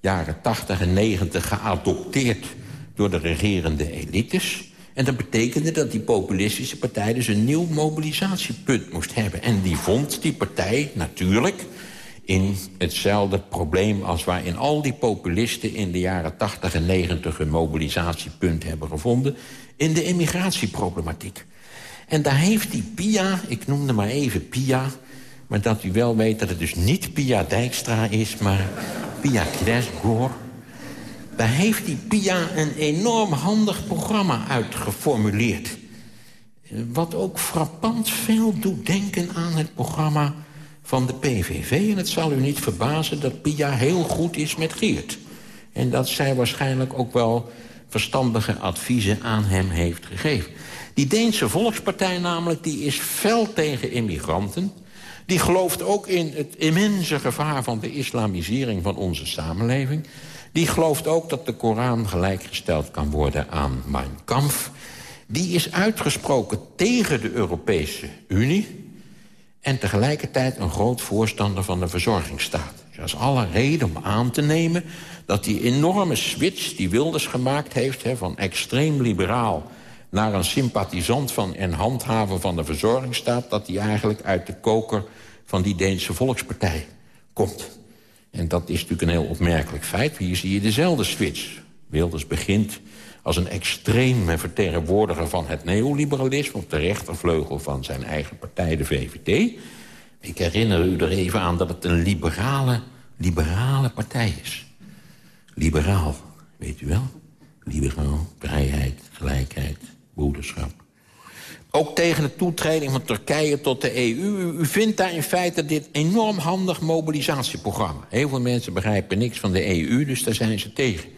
jaren 80 en 90 geadopteerd door de regerende elites. En dat betekende dat die populistische partij dus een nieuw mobilisatiepunt moest hebben. En die vond die partij natuurlijk in hetzelfde probleem... als waarin al die populisten in de jaren 80 en 90 een mobilisatiepunt hebben gevonden... in de immigratieproblematiek. En daar heeft die Pia, ik noemde maar even Pia... maar dat u wel weet dat het dus niet Pia Dijkstra is, maar Pia Kresgor... Daar heeft die Pia een enorm handig programma uitgeformuleerd. Wat ook frappant veel doet denken aan het programma van de PVV. En het zal u niet verbazen dat Pia heel goed is met Geert. En dat zij waarschijnlijk ook wel verstandige adviezen aan hem heeft gegeven. Die Deense Volkspartij namelijk, die is fel tegen immigranten. Die gelooft ook in het immense gevaar van de islamisering van onze samenleving. Die gelooft ook dat de Koran gelijkgesteld kan worden aan Mein Kampf. Die is uitgesproken tegen de Europese Unie... en tegelijkertijd een groot voorstander van de verzorgingsstaat. Er is alle reden om aan te nemen dat die enorme switch die Wilders gemaakt heeft... Van extreem liberaal naar een sympathisant van en handhaver van de verzorgingsstaat... dat die eigenlijk uit de koker van die Deense Volkspartij komt. En dat is natuurlijk een heel opmerkelijk feit. Hier zie je dezelfde switch. Wilders begint als een extreme vertegenwoordiger van het neoliberalisme... op de rechtervleugel van zijn eigen partij, de VVD. Ik herinner u er even aan dat het een liberale, liberale partij is. Liberaal, weet u wel? Liberaal, vrijheid, gelijkheid, broederschap. Ook tegen de toetreding van Turkije tot de EU. U, vindt daar in feite dit enorm handig mobilisatieprogramma. Heel veel mensen begrijpen niks van de EU, dus daar zijn ze tegen.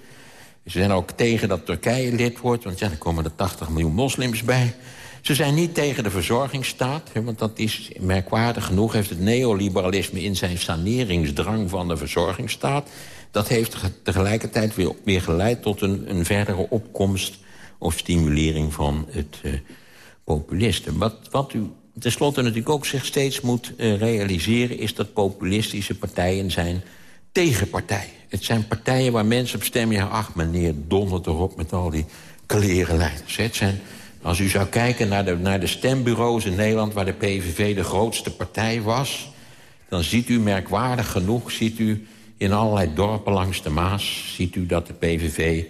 Ze zijn ook tegen dat Turkije lid wordt, want ja, dan komen er 80 miljoen moslims bij. Ze zijn niet tegen de verzorgingsstaat, want dat is merkwaardig genoeg... heeft het neoliberalisme in zijn saneringsdrang van de verzorgingsstaat... dat heeft tegelijkertijd weer, weer geleid tot een, een verdere opkomst... of stimulering van het... Uh, populisten. Wat, wat u tenslotte natuurlijk ook zich steeds moet uh, realiseren... is dat populistische partijen zijn tegenpartijen. Het zijn partijen waar mensen op stemmen... ja, ach, meneer, dondert erop met al die klerenleiders. Het zijn, als u zou kijken naar de, naar de stembureaus in Nederland... waar de PVV de grootste partij was... dan ziet u merkwaardig genoeg, ziet u in allerlei dorpen langs de Maas... ziet u dat de PVV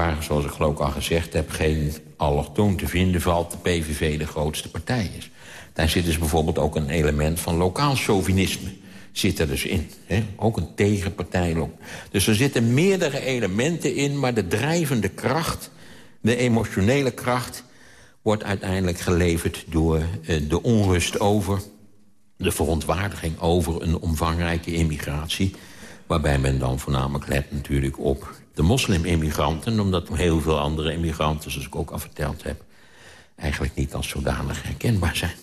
waar, zoals ik geloof al gezegd heb... geen allochtoon te vinden valt, de PVV de grootste partij is. Daar zit dus bijvoorbeeld ook een element van lokaal chauvinisme zit er dus in. Hè? Ook een tegenpartij. Dus er zitten meerdere elementen in, maar de drijvende kracht... de emotionele kracht wordt uiteindelijk geleverd door eh, de onrust over... de verontwaardiging over een omvangrijke immigratie... waarbij men dan voornamelijk let natuurlijk op de moslim-immigranten... omdat heel veel andere immigranten, zoals ik ook al verteld heb... eigenlijk niet als zodanig herkenbaar zijn.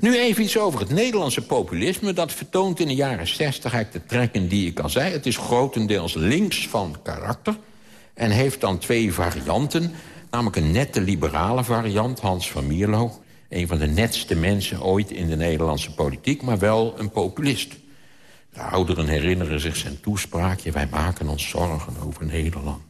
Nu even iets over het Nederlandse populisme. Dat vertoont in de jaren 60 eigenlijk de trekken die ik al zei. Het is grotendeels links van karakter. En heeft dan twee varianten. Namelijk een nette liberale variant, Hans van Mierlo. Een van de netste mensen ooit in de Nederlandse politiek. Maar wel een populist. De ouderen herinneren zich zijn toespraakje. Wij maken ons zorgen over Nederland.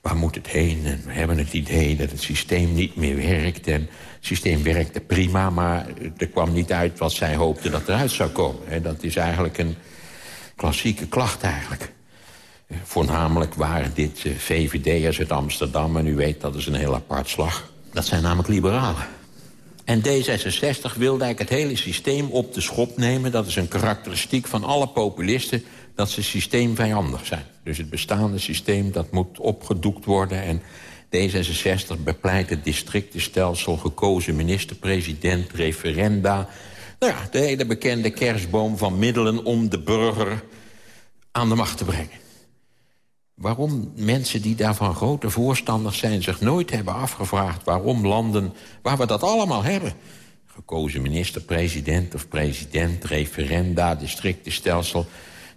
Waar moet het heen? En we hebben het idee dat het systeem niet meer werkt. En het systeem werkte prima, maar er kwam niet uit wat zij hoopten dat eruit zou komen. Dat is eigenlijk een klassieke klacht eigenlijk. Voornamelijk waren dit eh, VVD'ers uit Amsterdam. En u weet, dat is een heel apart slag. Dat zijn namelijk liberalen. En D66 wilde eigenlijk het hele systeem op de schop nemen. Dat is een karakteristiek van alle populisten dat ze systeemvijandig zijn. Dus het bestaande systeem dat moet opgedoekt worden. En D66 bepleit het districtenstelsel, gekozen minister-president, referenda. Nou ja, de hele bekende kerstboom van middelen om de burger aan de macht te brengen. Waarom mensen die daarvan grote voorstanders zijn... zich nooit hebben afgevraagd waarom landen waar we dat allemaal hebben... gekozen minister-president of president, referenda, districtenstelsel...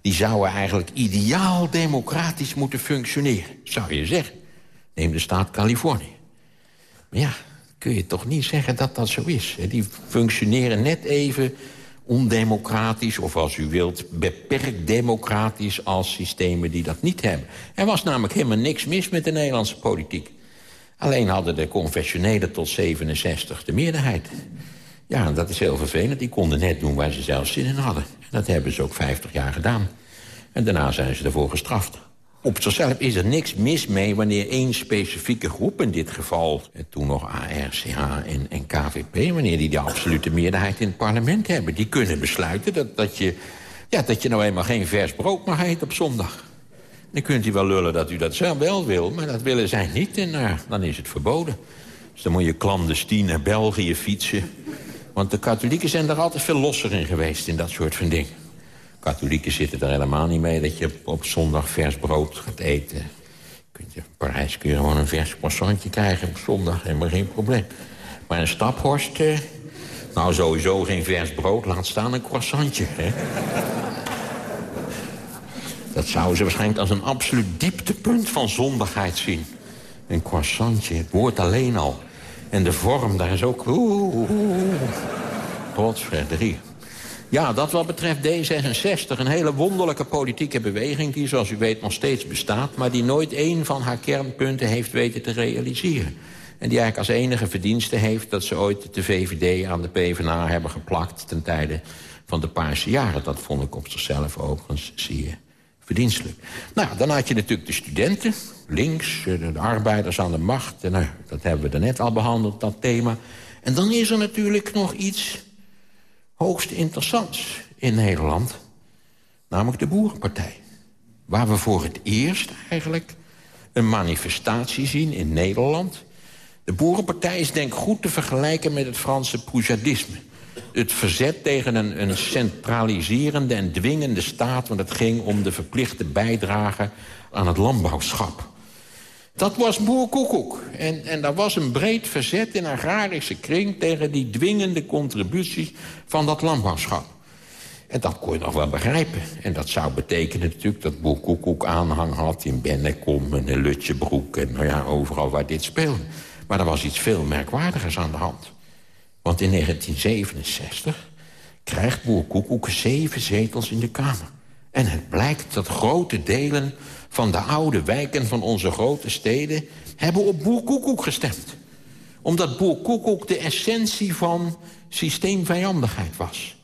die zouden eigenlijk ideaal democratisch moeten functioneren, zou je zeggen. Neem de staat Californië. Maar ja, kun je toch niet zeggen dat dat zo is. Die functioneren net even ondemocratisch... of als u wilt, beperkt democratisch als systemen die dat niet hebben. Er was namelijk helemaal niks mis met de Nederlandse politiek. Alleen hadden de confessionelen tot 67 de meerderheid. Ja, dat is heel vervelend. Die konden net doen waar ze zelf zin in hadden. En dat hebben ze ook 50 jaar gedaan. En daarna zijn ze ervoor gestraft. Op zichzelf is er niks mis mee wanneer één specifieke groep... in dit geval eh, toen nog ARCH en, en KVP... wanneer die de absolute meerderheid in het parlement hebben. Die kunnen besluiten dat, dat, je, ja, dat je nou eenmaal geen vers brood mag eten op zondag. Dan kunt u wel lullen dat u dat zelf wel wil, maar dat willen zij niet. En nou, dan is het verboden. Dus dan moet je clandestien naar België fietsen. Want de katholieken zijn er altijd veel losser in geweest in dat soort van dingen. Katholieken zitten er helemaal niet mee dat je op zondag vers brood gaat eten. Kunt je, in Parijs kun je gewoon een vers croissantje krijgen op zondag, helemaal geen probleem. Maar een staphorst, eh, nou sowieso geen vers brood, laat staan een croissantje. Hè? Dat zouden ze waarschijnlijk als een absoluut dieptepunt van zondigheid zien. Een croissantje, het woord alleen al. En de vorm, daar is ook... Oeh, Godsverderie. Ja, dat wat betreft D66, een hele wonderlijke politieke beweging... die, zoals u weet, nog steeds bestaat... maar die nooit één van haar kernpunten heeft weten te realiseren. En die eigenlijk als enige verdienste heeft... dat ze ooit de VVD aan de PvdA hebben geplakt... ten tijde van de Paarse jaren. Dat vond ik op zichzelf overigens zeer verdienstelijk. Nou, dan had je natuurlijk de studenten, links, de arbeiders aan de macht. En, nou, dat hebben we net al behandeld, dat thema. En dan is er natuurlijk nog iets hoogst interessants in Nederland. Namelijk de Boerenpartij. Waar we voor het eerst eigenlijk een manifestatie zien in Nederland. De Boerenpartij is denk ik goed te vergelijken met het Franse poujadisme. Het verzet tegen een, een centraliserende en dwingende staat... want het ging om de verplichte bijdrage aan het landbouwschap. Dat was boerkoekoek. En, en daar was een breed verzet in agrarische kring... tegen die dwingende contributies van dat landbouwschap. En dat kon je nog wel begrijpen. En dat zou betekenen natuurlijk dat boerkoekoek aanhang had... in Bennekom en Lutjebroek en nou ja, overal waar dit speelde. Maar er was iets veel merkwaardigers aan de hand. Want in 1967 krijgt boerkoekoek zeven zetels in de Kamer. En het blijkt dat grote delen van de oude wijken van onze grote steden... hebben op boer gestemd. Omdat boer de essentie van systeemvijandigheid was.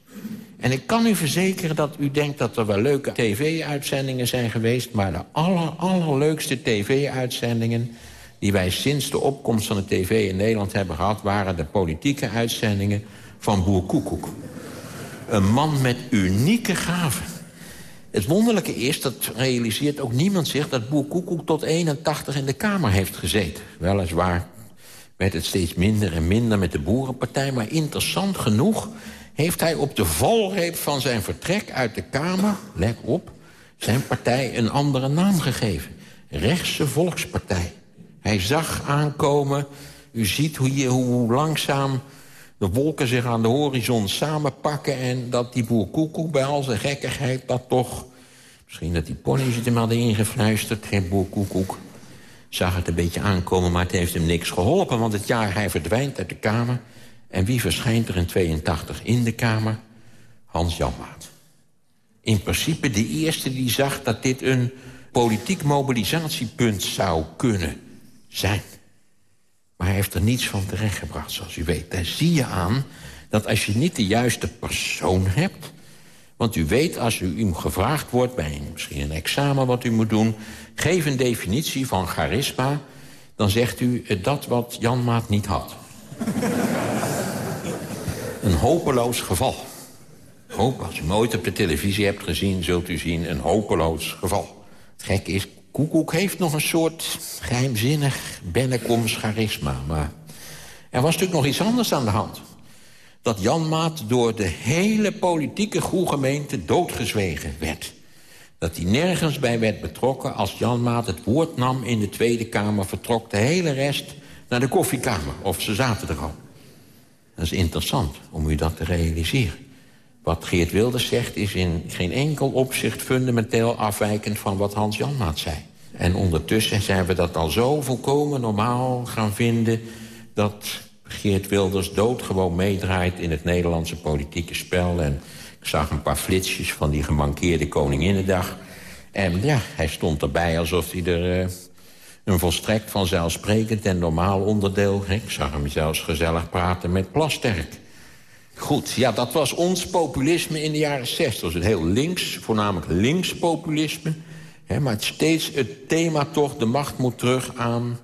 En ik kan u verzekeren dat u denkt dat er wel leuke tv-uitzendingen zijn geweest... maar de aller, allerleukste tv-uitzendingen die wij sinds de opkomst van de tv in Nederland hebben gehad... waren de politieke uitzendingen van Boer Koekoek. Een man met unieke gaven. Het wonderlijke is, dat realiseert ook niemand zich... dat Boer Koekoek tot 81 in de Kamer heeft gezeten. Weliswaar werd het steeds minder en minder met de Boerenpartij... maar interessant genoeg heeft hij op de valreep van zijn vertrek uit de Kamer... let op, zijn partij een andere naam gegeven. Rechtse Volkspartij. Hij zag aankomen, u ziet hoe, je, hoe langzaam de wolken zich aan de horizon samenpakken... en dat die boer Koekoek bij al zijn gekkigheid dat toch... misschien dat die pony's het hem hadden ingefluisterd, geen boer Koekoek... zag het een beetje aankomen, maar het heeft hem niks geholpen... want het jaar hij verdwijnt uit de Kamer... en wie verschijnt er in 82 in de Kamer? Hans Janmaat. In principe de eerste die zag dat dit een politiek mobilisatiepunt zou kunnen zijn. Maar hij heeft er niets van terechtgebracht, zoals u weet. Daar zie je aan dat als je niet de juiste persoon hebt... want u weet, als u, u gevraagd wordt bij misschien een examen wat u moet doen... geef een definitie van charisma... dan zegt u eh, dat wat Jan Maat niet had. een hopeloos geval. Hoop, als u hem ooit op de televisie hebt gezien... zult u zien een hopeloos geval. Het gekke is, Koekoek heeft nog een soort geheimzinnig Bennekoms charisma. Maar er was natuurlijk nog iets anders aan de hand. Dat Jan Maat door de hele politieke gemeente doodgezwegen werd. Dat hij nergens bij werd betrokken als Jan Maat het woord nam in de Tweede Kamer... vertrok de hele rest naar de koffiekamer, of ze zaten er al. Dat is interessant om u dat te realiseren. Wat Geert Wilders zegt is in geen enkel opzicht fundamenteel afwijkend van wat Hans Janmaat zei. En ondertussen zijn we dat al zo volkomen normaal gaan vinden... dat Geert Wilders doodgewoon meedraait in het Nederlandse politieke spel. En ik zag een paar flitsjes van die gemankeerde Koninginnedag. En ja, hij stond erbij alsof hij er uh, een volstrekt vanzelfsprekend en normaal onderdeel... Ik zag hem zelfs gezellig praten met Plasterk. Goed, ja, dat was ons populisme in de jaren 60. was het heel links, voornamelijk links populisme. Hè, maar steeds het thema toch, de macht moet terug aan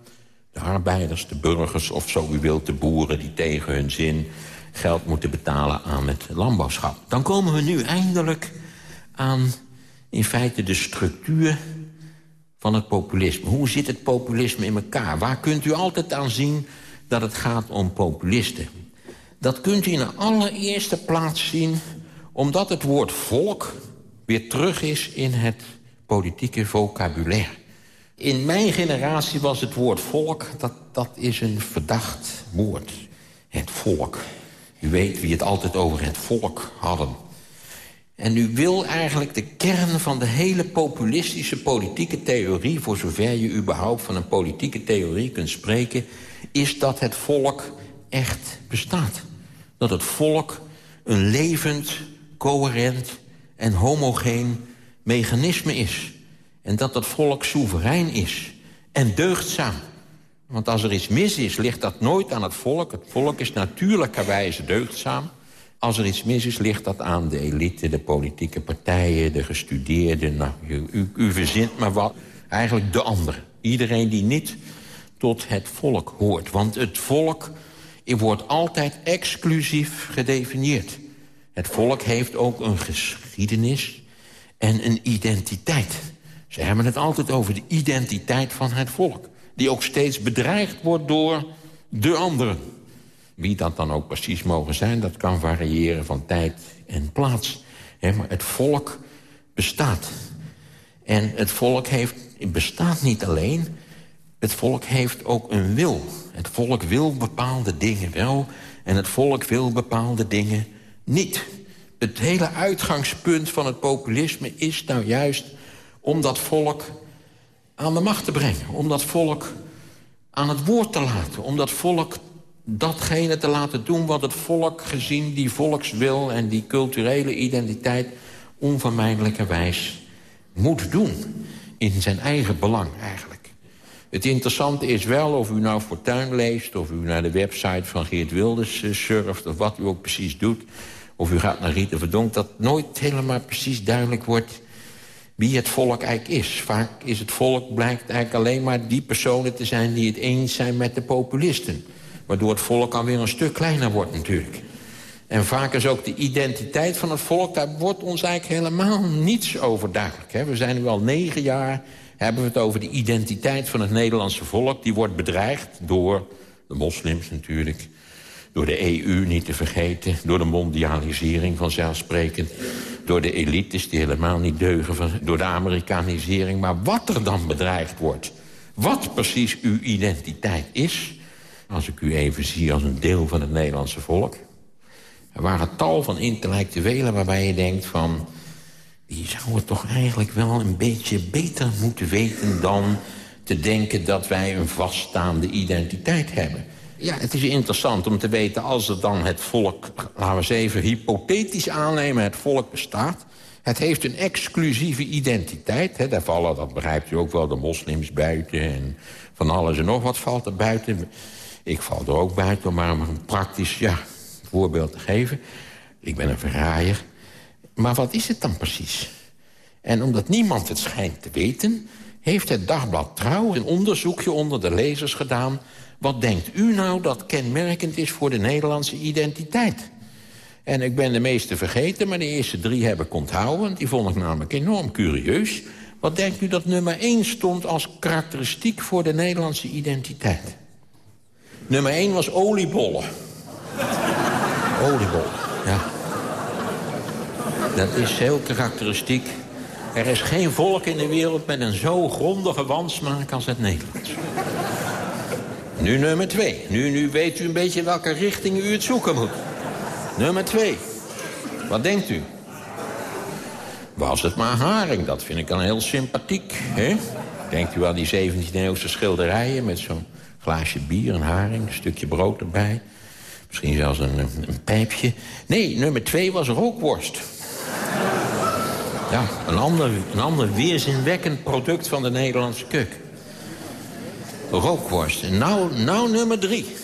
de arbeiders, de burgers... of zo u wilt, de boeren die tegen hun zin geld moeten betalen aan het landbouwschap. Dan komen we nu eindelijk aan in feite de structuur van het populisme. Hoe zit het populisme in elkaar? Waar kunt u altijd aan zien dat het gaat om populisten? Dat kunt u in de allereerste plaats zien... omdat het woord volk weer terug is in het politieke vocabulaire. In mijn generatie was het woord volk, dat, dat is een verdacht woord. Het volk. U weet wie het altijd over het volk hadden. En u wil eigenlijk de kern van de hele populistische politieke theorie... voor zover je überhaupt van een politieke theorie kunt spreken... is dat het volk echt bestaat. Dat het volk een levend, coherent en homogeen mechanisme is. En dat het volk soeverein is en deugdzaam. Want als er iets mis is, ligt dat nooit aan het volk. Het volk is natuurlijkerwijze deugdzaam. Als er iets mis is, ligt dat aan de elite, de politieke partijen, de gestudeerden. Nou, u, u verzint maar wat. Eigenlijk de anderen. Iedereen die niet tot het volk hoort. Want het volk wordt altijd exclusief gedefinieerd. Het volk heeft ook een geschiedenis en een identiteit. Ze hebben het altijd over de identiteit van het volk. Die ook steeds bedreigd wordt door de anderen. Wie dat dan ook precies mogen zijn, dat kan variëren van tijd en plaats. maar het volk bestaat. En het volk heeft, bestaat niet alleen, het volk heeft ook een wil. Het volk wil bepaalde dingen wel en het volk wil bepaalde dingen niet. Het hele uitgangspunt van het populisme is nou juist om dat volk aan de macht te brengen. Om dat volk aan het woord te laten. Om dat volk datgene te laten doen wat het volk gezien die volkswil... en die culturele identiteit onvermijdelijkerwijs moet doen. In zijn eigen belang eigenlijk. Het interessante is wel of u nou Fortuin leest... of u naar de website van Geert Wilders eh, surft... of wat u ook precies doet... of u gaat naar Rita Verdonk... dat nooit helemaal precies duidelijk wordt wie het volk eigenlijk is. Vaak is het volk blijkt eigenlijk alleen maar die personen te zijn... die het eens zijn met de populisten. Waardoor het volk alweer een stuk kleiner wordt natuurlijk. En vaak is ook de identiteit van het volk... daar wordt ons eigenlijk helemaal niets over duidelijk. Hè. We zijn nu al negen jaar... hebben we het over de identiteit van het Nederlandse volk. Die wordt bedreigd door de moslims natuurlijk door de EU niet te vergeten, door de mondialisering vanzelfsprekend... door de elites die helemaal niet deugen, door de Amerikanisering. Maar wat er dan bedreigd wordt, wat precies uw identiteit is... als ik u even zie als een deel van het Nederlandse volk... er waren tal van intellectuelen waarbij je denkt van... die zouden toch eigenlijk wel een beetje beter moeten weten... dan te denken dat wij een vaststaande identiteit hebben... Ja, het is interessant om te weten als er dan het volk... laten we eens even hypothetisch aannemen, het volk bestaat... Het heeft een exclusieve identiteit. Hè. Daar vallen, dat begrijpt u ook wel, de moslims buiten... en van alles en nog wat valt er buiten. Ik val er ook buiten, om maar een praktisch ja, voorbeeld te geven. Ik ben een verraaier. Maar wat is het dan precies? En omdat niemand het schijnt te weten... heeft het dagblad Trouw een onderzoekje onder de lezers gedaan... Wat denkt u nou dat kenmerkend is voor de Nederlandse identiteit? En ik ben de meeste vergeten, maar de eerste drie heb ik onthouden. Die vond ik namelijk enorm curieus. Wat denkt u dat nummer één stond als karakteristiek voor de Nederlandse identiteit? Nummer één was oliebollen. oliebollen, ja. Dat is heel karakteristiek. Er is geen volk in de wereld met een zo grondige wansmaak als het Nederlands. Nu nummer twee. Nu, nu weet u een beetje welke richting u het zoeken moet. Nummer twee. Wat denkt u? Was het maar haring? Dat vind ik dan heel sympathiek, hè? Denkt u aan die 17e-eeuwse schilderijen... met zo'n glaasje bier, een haring, een stukje brood erbij. Misschien zelfs een, een pijpje. Nee, nummer twee was rookworst. Ja, een ander, een ander weerzinwekkend product van de Nederlandse keuken. Rookworst. Nou, nou nummer drie.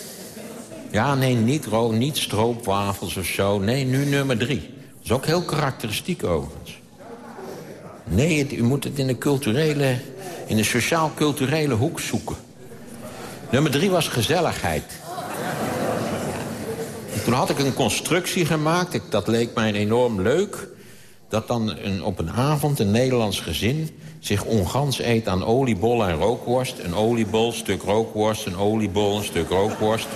Ja, nee, niet, rook, niet stroopwafels of zo. Nee, nu nummer drie. Dat is ook heel karakteristiek overigens. Nee, u moet het in de culturele, in de sociaal-culturele hoek zoeken. Nummer drie was gezelligheid. toen had ik een constructie gemaakt, dat leek mij enorm leuk... dat dan een, op een avond een Nederlands gezin zich ongans eet aan oliebol en rookworst. Een oliebol, stuk rookworst, een oliebol, een stuk rookworst.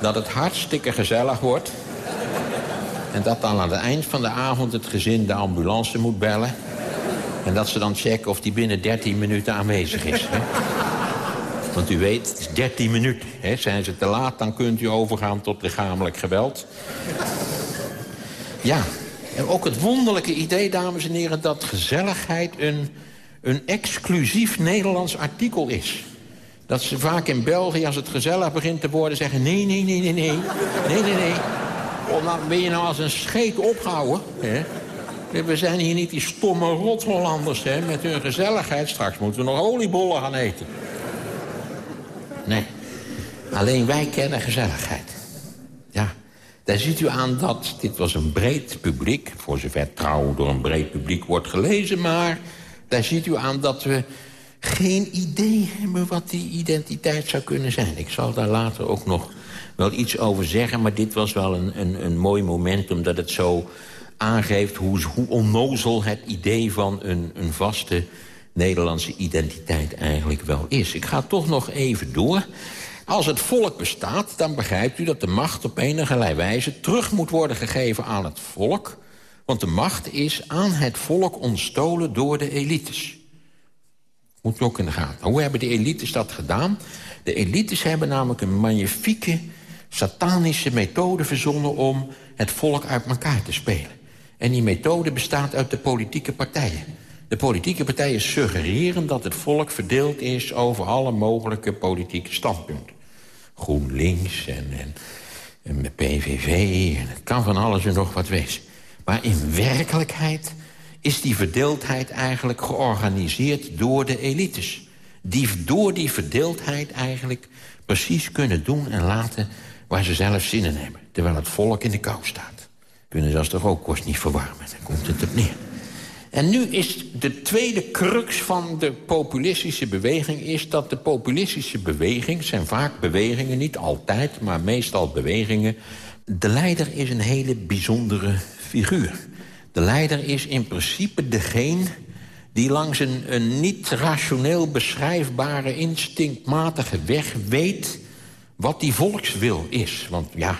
Dat het hartstikke gezellig wordt. En dat dan aan het eind van de avond het gezin de ambulance moet bellen. En dat ze dan checken of die binnen 13 minuten aanwezig is. Hè? Want u weet, het is 13 minuten. Hè? Zijn ze te laat, dan kunt u overgaan tot lichamelijk geweld. Ja, en ook het wonderlijke idee, dames en heren, dat gezelligheid een, een exclusief Nederlands artikel is. Dat ze vaak in België, als het gezellig begint te worden, zeggen... nee, nee, nee, nee, nee, nee, nee, nee. Omdat ben je nou als een scheet opgehouden, hè? We zijn hier niet die stomme rothollanders, hè, met hun gezelligheid. Straks moeten we nog oliebollen gaan eten. Nee, alleen wij kennen gezelligheid. Daar ziet u aan dat dit was een breed publiek... voor zover trouw door een breed publiek wordt gelezen... maar daar ziet u aan dat we geen idee hebben wat die identiteit zou kunnen zijn. Ik zal daar later ook nog wel iets over zeggen... maar dit was wel een, een, een mooi moment omdat het zo aangeeft hoe, hoe onnozel het idee van een, een vaste Nederlandse identiteit eigenlijk wel is. Ik ga toch nog even door. Als het volk bestaat, dan begrijpt u dat de macht op enige wijze... terug moet worden gegeven aan het volk. Want de macht is aan het volk ontstolen door de elites. Moet u ook in de gaten. Hoe hebben de elites dat gedaan? De elites hebben namelijk een magnifieke, satanische methode verzonnen... om het volk uit elkaar te spelen. En die methode bestaat uit de politieke partijen. De politieke partijen suggereren dat het volk verdeeld is... over alle mogelijke politieke standpunten. GroenLinks en, de PVV, en het kan van alles en nog wat wezen. Maar in werkelijkheid is die verdeeldheid eigenlijk georganiseerd door de elites. Die door die verdeeldheid eigenlijk precies kunnen doen en laten... waar ze zelf zin in hebben, terwijl het volk in de kou staat. Kunnen zelfs de rookkost niet verwarmen, daar komt het op neer. En nu is de tweede crux van de populistische beweging... is dat de populistische beweging, zijn vaak bewegingen... niet altijd, maar meestal bewegingen... de leider is een hele bijzondere figuur. De leider is in principe degene die langs een, een niet rationeel beschrijfbare... instinctmatige weg weet wat die volkswil is. Want ja,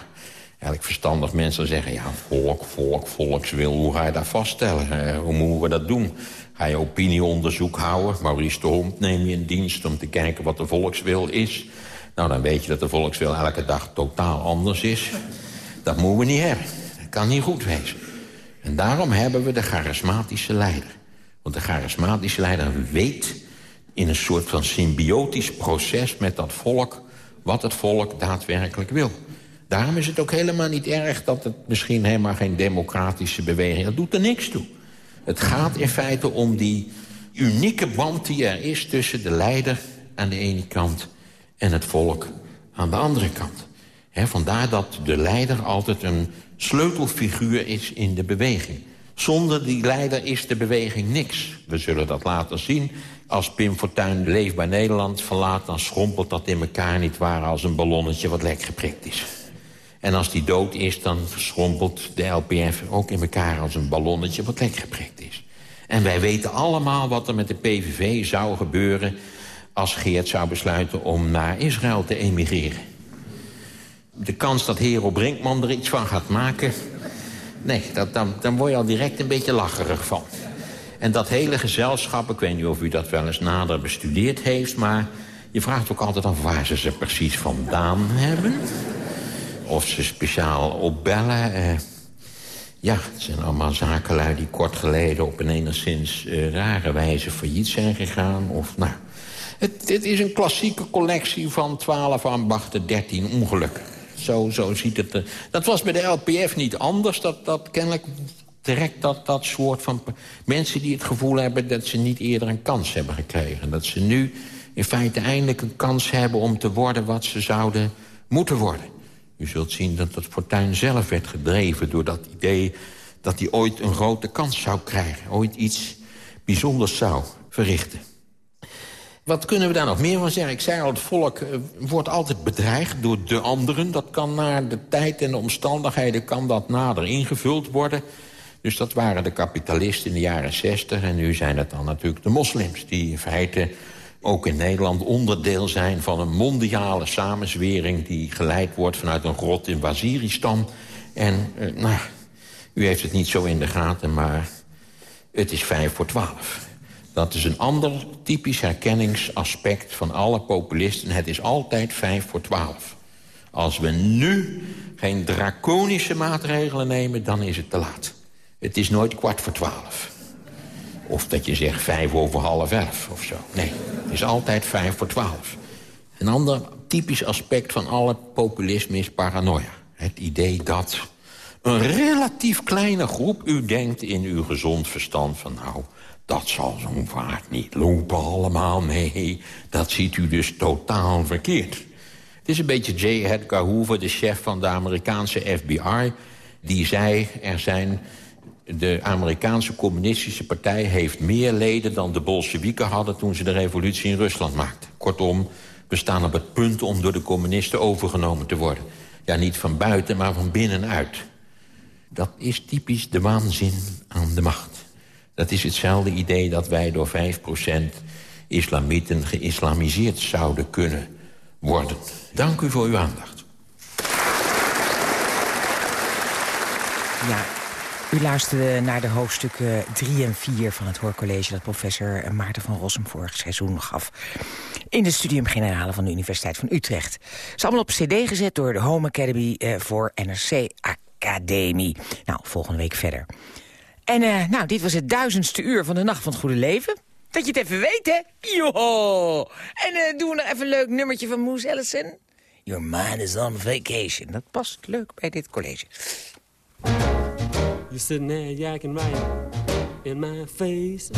eigenlijk verstandig mensen zeggen... ja, volk, volk, volkswil, hoe ga je dat vaststellen? hoe moeten we dat doen? Ga je opinieonderzoek houden? Maurice de Hond neem je in dienst om te kijken wat de volkswil is. Nou, dan weet je dat de volkswil elke dag totaal anders is. Dat moeten we niet hebben. Dat kan niet goed wezen. En daarom hebben we de charismatische leider. Want de charismatische leider weet in een soort van symbiotisch proces met dat volk... wat het volk daadwerkelijk wil. Daarom is het ook helemaal niet erg dat het misschien helemaal geen democratische beweging... dat doet er niks toe. Het gaat in feite om die unieke band die er is tussen de leider aan de ene kant... en het volk aan de andere kant. vandaar dat de leider altijd een sleutelfiguur is in de beweging. Zonder die leider is de beweging niks. We zullen dat later zien. Als Pim Fortuyn Leefbaar Nederland verlaat... dan schrompelt dat in elkaar niet waar als een ballonnetje wat lek geprikt is. En als die dood is, dan verschrompelt de LPF ook in elkaar... als een ballonnetje wat lek geprikt is. En wij weten allemaal wat er met de PVV zou gebeuren... als Geert zou besluiten om naar Israël te emigreren. De kans dat Hero Brinkman er iets van gaat maken... nee, dat, dan, dan word je al direct een beetje lacherig van. En dat hele gezelschap, ik weet niet of u dat wel eens nader bestudeerd heeft... maar je vraagt ook altijd af waar ze ze precies vandaan hebben of ze speciaal opbellen. Uh, Ja, het zijn allemaal zakenlui die kort geleden op een enigszins uh, rare wijze failliet zijn gegaan. Of, nou, het, het, is een klassieke collectie van 12 ambachten, 13 ongelukken. Zo, zo ziet het er. Dat was bij de LPF niet anders. Dat, dat kennelijk trekt dat, dat soort van mensen die het gevoel hebben... dat ze niet eerder een kans hebben gekregen. Dat ze nu in feite eindelijk een kans hebben om te worden wat ze zouden moeten worden. U zult zien dat dat Fortuin zelf werd gedreven door dat idee... dat hij ooit een grote kans zou krijgen. Ooit iets bijzonders zou verrichten. Wat kunnen we daar nog meer van zeggen? Ik zei al, het volk eh, wordt altijd bedreigd door de anderen. Dat kan naar de tijd en de omstandigheden kan dat nader ingevuld worden. Dus dat waren de kapitalisten in de jaren 60. En nu zijn het dan natuurlijk de moslims... die in feite ook in Nederland onderdeel zijn van een mondiale samenzwering... die geleid wordt vanuit een grot in Waziristan. En, eh, nou, u heeft het niet zo in de gaten, maar het is vijf voor twaalf. Dat is een ander typisch herkenningsaspect van alle populisten. Het is altijd vijf voor twaalf. Als we nu geen draconische maatregelen nemen, dan is het te laat. Het is nooit kwart voor twaalf. Of dat je zegt vijf over half elf of zo. Nee, het is altijd vijf voor twaalf. Een ander typisch aspect van alle populisme is paranoia. Het idee dat een relatief kleine groep u denkt in uw gezond verstand van... nou, dat zal zo'n vaart niet lopen allemaal. Nee, dat ziet u dus totaal verkeerd. Het is een beetje J. Edgar Hoover, de chef van de Amerikaanse FBI... die zei, er zijn de Amerikaanse communistische partij heeft meer leden dan de Bolsjewieken hadden... toen ze de revolutie in Rusland maakten. Kortom, we staan op het punt om door de communisten overgenomen te worden. Ja, niet van buiten, maar van binnenuit. Dat is typisch de waanzin aan de macht. Dat is hetzelfde idee dat wij door 5% islamieten geïslamiseerd zouden kunnen worden. Dank u voor uw aandacht. U luisterde naar de hoofdstukken 3 en 4 van het hoorcollege... dat professor Maarten van Rossum vorig seizoen gaf... in de Studium Generale van de Universiteit van Utrecht. Ze is allemaal op cd gezet door de Home Academy eh, voor NRC Academie. Nou, volgende week verder. En uh, nou, dit was het duizendste uur van de Nacht van het Goede Leven. Dat je het even weet, hè? Joho! En uh, doen we nog even een leuk nummertje van Moose Ellison. Your mind is on vacation. Dat past leuk bij dit college. You're sitting there yakking right in my face.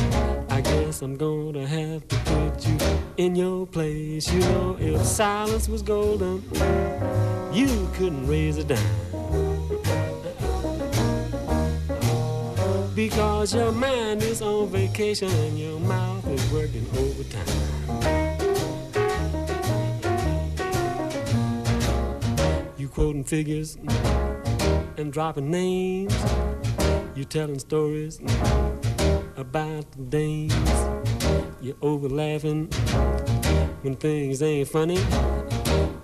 I guess I'm gonna have to put you in your place. You know, if silence was golden, you couldn't raise a dime. Because your mind is on vacation and your mouth is working overtime. You quoting figures and dropping names you're telling stories about the days. You're over laughing when things ain't funny.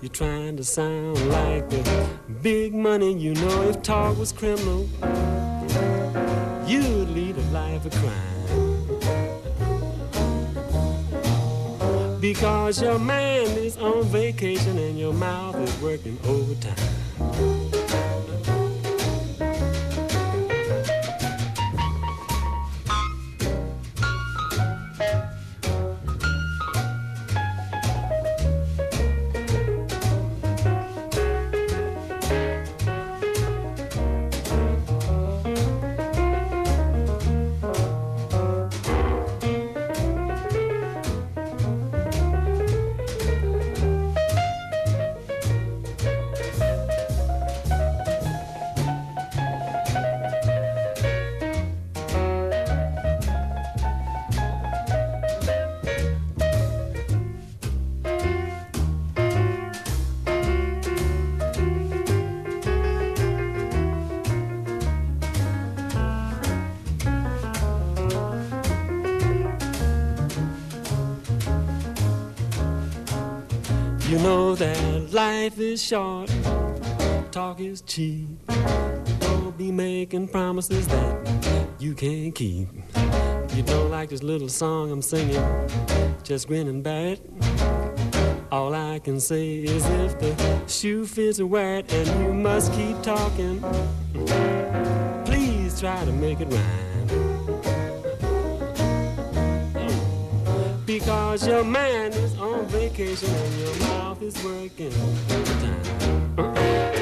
You're trying to sound like the big money. You know, if talk was criminal, you'd lead a life of crime. Because your man is on vacation and your mouth is working overtime. Life is short, talk is cheap. Don't be making promises that you can't keep. You don't like this little song I'm singing, just grin and bear it. All I can say is if the shoe fits wet and you must keep talking, please try to make it rhyme. Because your on vacation and your mouth is working overtime.